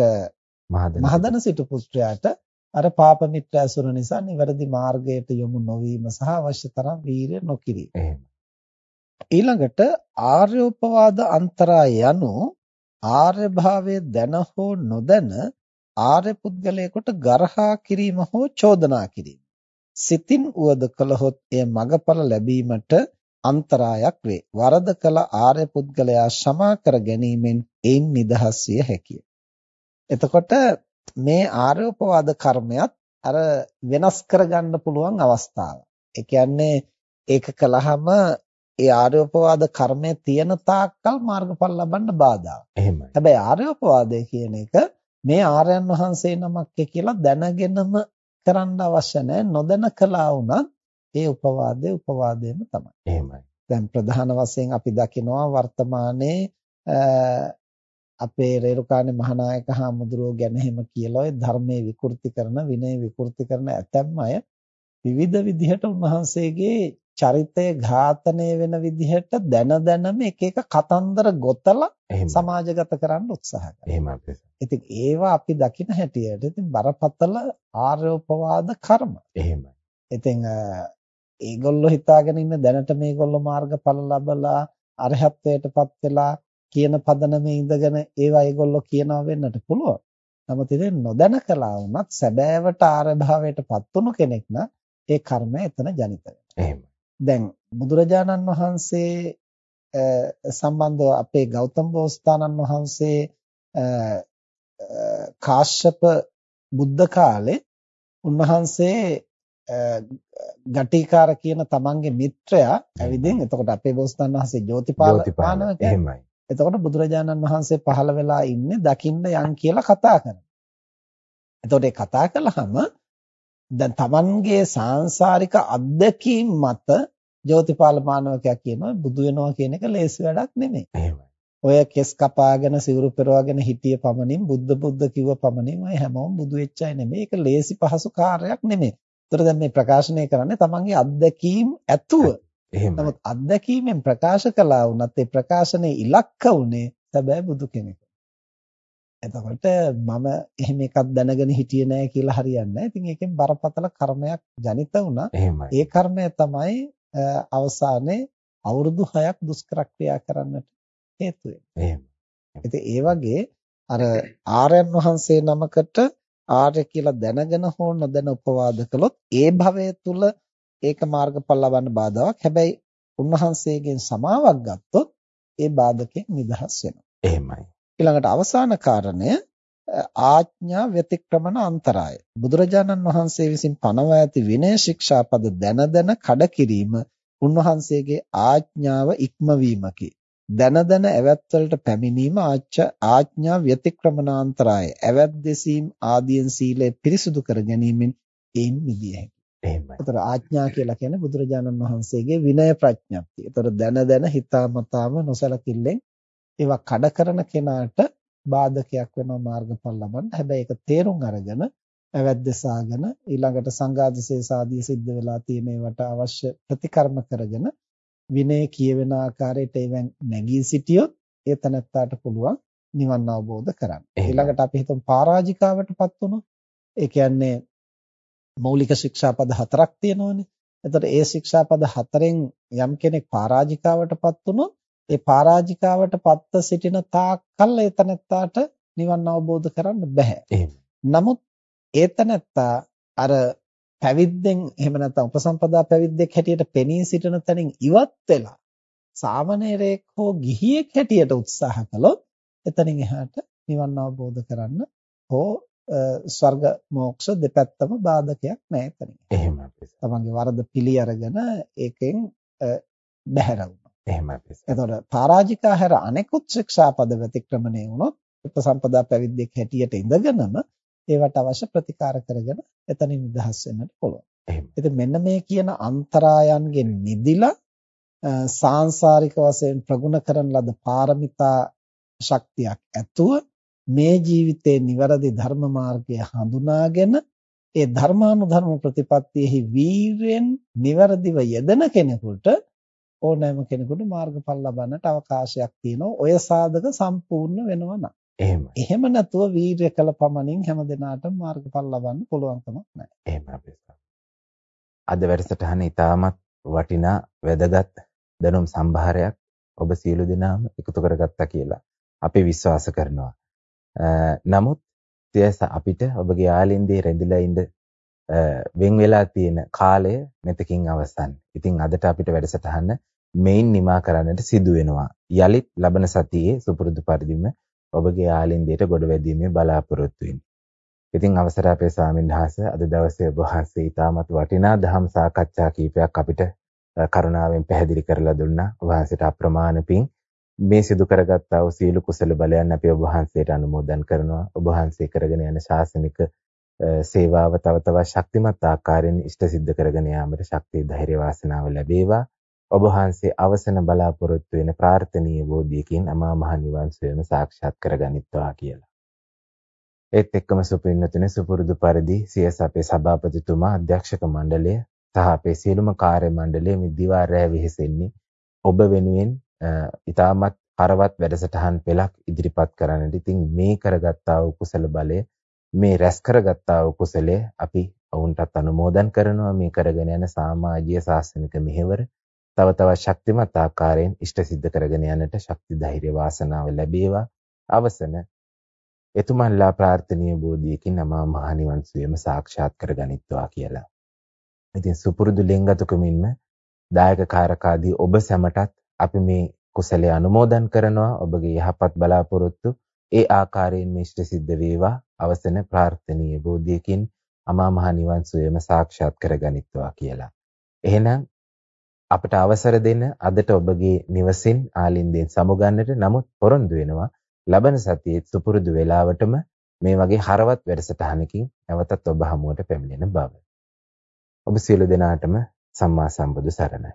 මහදන මහදන සිටු පුත්‍රයාට අර පාප මිත්‍ර ඇසුර නිසා නිවැරදි මාර්ගයට යොමු නොවීම සහ අවශ්‍ය තරම් වීරිය නොකිරීම. එහෙමයි. ඊළඟට ආර්යෝපවාද අන්තරාය යනු ආර්ය භාවය දැන හෝ නොදැන ආර්ය පුද්ගලයෙකුට ගරහා කිරීම හෝ චෝදනා කිරීම. සිතින් උවද කළහොත් එය මගඵල ලැබීමට අන්තරායක් වේ. වරද කළ ආර්ය පුද්ගලයා සමා කර ගැනීමෙන් එයින් නිදහස් විය හැකිය. එතකොට මේ ආර්යෝපවාද කර්මයක් අර වෙනස් කරගන්න පුළුවන් අවස්ථාවක්. ඒ කියන්නේ ඒක කළාම ඒ ආර්යෝපවාද කර්මය තියෙන තාක්කල් මාර්ගඵල ලබන්න බාධාවක්. එහෙමයි. හැබැයි ආර්යෝපවාදය කියන එක මේ ආර්යයන් වහන්සේ නමක් කියලා දැනගෙනම කරන්න අවශ්‍ය නැහැ. නොදැන කළා වුණත් ඒ උපවාදයේ උපවාදයම තමයි. එහෙමයි. දැන් ප්‍රධාන වශයෙන් අපි දකිනවා වර්තමානයේ අපේ රේරුකාණේ මහානායක හාමුදුරුවෝ ගැන එහෙම කියලා ඔය ධර්මයේ විකෘති කරන විනය විකෘති කරන ඇතැම් අය විවිධ විදිහට උන්වහන්සේගේ චරිතය ඝාතනය වෙන විදිහට දැන දැනම එක එක කතන්දර ගොතලා සමාජගත කරන්න උත්සාහ කරනවා. එහෙමයි. ඉතින් ඒවා අපි දකින හැටියට ඉතින් බරපතල ආර්යෝපවාද කර්ම. එහෙමයි. ඉතින් ඒගොල්ලෝ හිතාගෙන ඉන්න දැනට මේගොල්ලෝ මාර්ගඵල ලබලා අරහත්ත්වයටපත් වෙලා කියන පදනමේ ඉඳගෙන ඒවා ඒගොල්ලෝ කියනවා වෙන්නට පුළුවන්. නමුත් ඉතින් නොදැන කළා වුණත් සැබෑවට ආර්ය භාවයටපත් වුණු කෙනෙක් නම් ඒ කර්මය එතන ජනිත එහෙමයි. දැන් බුදුරජාණන් වහන්සේ සම්බන්ධව අපේ ගෞතම බෝසතාණන් වහන්සේ කාශ්‍යප බුද්ධ කාලේ උන්වහන්සේ ගටිකාර කියන තමන්ගේ මිත්‍රයා ඇවිදින් එතකොට අපේ බෝසතාණන් වහන්සේ ජෝතිපාල පානක එහෙමයි. එතකොට බුදුරජාණන් වහන්සේ පහළ වෙලා ඉන්නේ දකින්න යන් කියලා කතා කරනවා. එතකොට කතා කළාම දැන් Tamanගේ සාංශාරික අත්දැකීම් මත ජෝතිපාල මානවකයා කියනවා බුදු වෙනවා කියන එක ලේසි වැඩක් නෙමෙයි. ඔය කෙස් කපාගෙන සිවුරු පෙරවගෙන හිටිය පමණින් බුද්ධ බුද්ධ කිව්ව පමණින් ඔය හැමෝම බුදු වෙච්ච අය නෙමෙයි. ඒක ලේසි පහසු කාර්යයක් නෙමෙයි. ඒතර දැන් මේ ප්‍රකාශනය කරන්නේ තමන්ගේ අත්දැකීම් ඇතුව. එහෙමයි. නමුත් අත්දැකීමෙන් ප්‍රකාශ කළා වුණත් ඒ ප්‍රකාශනයේ ඉලක්ක උනේ සැබෑ බුදු කෙනෙක්. එතකොට මම එහෙම එකක් දැනගෙන හිටියේ නෑ කියලා හරියන්නේ නෑ. ඉතින් ඒකෙන් බරපතල කර්මයක් ජනිත වුණා. ඒ කර්මය තමයි අවසානයේ අවුරුදු 6ක් දුෂ්කර ක්‍රියා කරන්නට හේතු වෙන්නේ. ඒ වගේ අර ආර්යයන් වහන්සේ නමකට ආර්ය කියලා දැනගෙන හෝ නොදැන උපවාද කළොත් ඒ භවය තුල ඒක මාර්ගඵල ලබන්න බාධාවක්. හැබැයි උන්වහන්සේගෙන් සමාවක් ගත්තොත් ඒ බාධකෙන් නිදහස් වෙනවා. එහෙමයි. ඊළඟට අවසාන කාරණය ආඥා ව්‍යතික්‍රමන අන්තරාය. බුදුරජාණන් වහන්සේ විසින් පනවා ඇති විනය ශික්ෂාපද දැන දැන කඩ කිරීම උන්වහන්සේගේ ආඥාව ඉක්මවීමකි. දන දන ඇවැත් වලට පැමිණීම ආඥා ව්‍යතික්‍රමනාන්තරාය ඇවැත් දෙසීම් ආදීන් සීලය පිරිසුදු කර ගැනීමෙන් එයින් මිදිය හැකියි. ඒතර ආඥා කියලා කියන්නේ බුදුරජාණන් වහන්සේගේ විනය ප්‍රඥප්තිය. ඒතර දන දන හිතාමතාම නොසලකිල්ලෙන් ඒවා කඩ කරන කෙනාට බාධකයක් වෙනවා මාර්ගඵල ලබන්න. හැබැයි ඒක තේරුම් අරගෙන ඇවැත් දෙසාගෙන ඊළඟට සංඝාදිසේ සාදී සිද්ධ වෙලා තියෙන ඒවට අවශ්‍ය ප්‍රතිකර්ම කරගෙන විනය කියවෙන ආකාරයට ඒවෙන් නැගී සිටියොත් ඒ තනත්තාට පුළුවන් නිවන් අවබෝධ කරගන්න. ඊළඟට අපි හිතමු පරාජිකාවටපත් වුණොත් ඒ කියන්නේ මৌলিক ශික්ෂාපද හතරක් තියෙනවනේ. එතකොට ඒ ශික්ෂාපද හතරෙන් යම් කෙනෙක් පරාජිකාවටපත් වුණොත් ඒ පරාජිකාවටපත්ව සිටින තාක් කල් ඒ තනත්තාට නිවන් අවබෝධ කරන්න බෑ. නමුත් ඒ තනත්තා අර පැවිද්දෙන් එහෙම නැත්නම් උපසම්පදා පැවිද්දෙක් හැටියට පෙනී සිටින තැනින් ඉවත් වෙලා සාමණේරයෙක් හෝ ගිහියෙක් හැටියට උත්සාහ කළොත් එතනින් එහාට නිවන් අවබෝධ කරන්න හෝ ස්වර්ග මෝක්ෂ දෙපැත්තම බාධකයක් නැහැ එතනින්. එහෙමයි. තමන්ගේ වරද පිළි අරගෙන ඒකෙන් බැහැර වුණා. එහෙමයි. එතකොට පරාජිකා හැර අනෙකුත් ශික්ෂාපද ප්‍රතික්‍රමණය වුණොත් උපසම්පදා පැවිද්දෙක් හැටියට ඉඳගෙනම ඒවට අවශ්‍ය ප්‍රතිකාර කරගෙන එතනින් නිදහස් වෙන්නට පුළුවන්. ඉතින් මෙන්න මේ කියන අන්තරායන්ගෙන් මිදිලා සාංශාරික වශයෙන් ප්‍රගුණ කරන ලද පාරමිතා ශක්තියක් ඇතුව මේ ජීවිතේ නිවැරදි ධර්ම මාර්ගය හඳුනාගෙන ඒ ධර්මානුධර්ම ප්‍රතිපත්තියෙහි වීරයෙන් නිවැරදිව යෙදෙන කෙනෙකුට ඕනෑම කෙනෙකුට මාර්ගඵල ලබන්නට අවකාශයක් තියෙනවා. ඔය සාධක සම්පූර්ණ වෙනවා නම්. එහෙමයි. එහෙම නැතුව වීරය කළ පමණින් හැම දිනාටම මාර්ගඵල ලබන්න පුළුවන් කමක් නැහැ. එහෙමයි අපේ අද වැඩසටහන ඉතාමත් වටිනා වැදගත් දැනුම් සම්භාරයක් ඔබ සියලු දෙනාම එකතු කරගත්තා කියලා අපි විශ්වාස කරනවා. නමුත් සියස අපිට ඔබගේ ආලින්දේ රැඳිලා ඉඳ වෙන් වෙලා තියෙන කාලය මෙතකින් අවසන්. ඉතින් අදට අපිට වැඩසටහන මෙයින් නිමා කරන්නට සිදු වෙනවා. යලිත් ලබන සතියේ සුපුරුදු පරිදිම ඔබගේ ආලින්දයට ගොඩ වැදීමේ බලාපොරොත්තු වෙමි. ඉතින් අවසර අපේ ස්වාමීන් වහන්සේ අද දවසේ ඔබ වහන්සේ ඊටමත් වටිනා දහම් සාකච්ඡා කීපයක් අපිට කරුණාවෙන් පැහැදිලි කරලා දුන්නා. ඔබ වහන්සේට අප්‍රමාණ පිං මේ සිදු කරගත්තා වූ සීල කුසල බලයන් අපි ඔබ වහන්සේට අනුමෝදන් කරනවා. ඔබ වහන්සේ කරගෙන යන ශාසනික සේවාව තව තවත් ශක්තිමත් ආකාරයෙන් ඉෂ්ට සිද්ධ කරගෙන යාමට ශක්තිය ධෛර්ය වාසනාව ලැබේවා. ඔබ වහන්සේ අවසන බලාපොරොත්තු වෙන ප්‍රාර්ථනීය බෝධියකින් අමා මහ නිවන් සුවම සාක්ෂාත් කරගනිත්වා කියලා. ඒත් එක්කම සුපින්නතුනේ සුපුරුදු පරිදි සියස අපේ සභාපතිතුමා අධ්‍යක්ෂක මණ්ඩලය සහ අපේ සියලුම කාර්ය මණ්ඩලය මේ දිවා රැ වෙහෙසෙන්නේ ඔබ වෙනුවෙන් ඊටමත් හරවත් වැඩසටහන් පෙළක් ඉදිරිපත් කරන්නට. ඉතින් මේ කරගත්තා වූ කුසල බලය මේ රැස් කරගත්තා වූ කුසලය අපි ඔවුන්ටත් අනුමෝදන් කරනවා මේ කරගෙන යන සමාජීය ශාසනික මෙහෙවර තව තවත් ශක්තිමත් ආකාරයෙන් ඉෂ්ට සිද්ධ කරගෙන යන්නට ශක්ති ධෛර්ය වාසනාව ලැබේවා. අවසන එතුමන්ලා ප්‍රාර්ථනීය බෝධියකින් අමා මහ නිවන් සුවයම සාක්ෂාත් කරගනිත්වා කියලා. ඉතින් සුපුරුදු ලෙන්ගතුකමින්ම දායක කාරකාදී ඔබ සැමටත් අපි මේ කුසලයේ අනුමෝදන් කරනවා ඔබගේ යහපත් බලාපොරොත්තු ඒ ආකාරයෙන් මිෂ්ඨ සිද්ධ වේවා අවසන ප්‍රාර්ථනීය බෝධියකින් අමා මහ නිවන් සුවයම සාක්ෂාත් කරගනිත්වා කියලා. එහෙනම් අපට අවසර දෙන්න අදට ඔබගේ නිවසින් ආලින්දෙන් සමුගන්නට නමුත් පොරොන්දු වෙනවා ලබන සතියේ සුපුරුදු වේලාවටම මේ වගේ හරවත් වැඩසටහනකින් නැවතත් ඔබ හමුවට පැමිණෙන බව. ඔබ සියලු දෙනාටම සම්මා සම්බුදු සරණයි.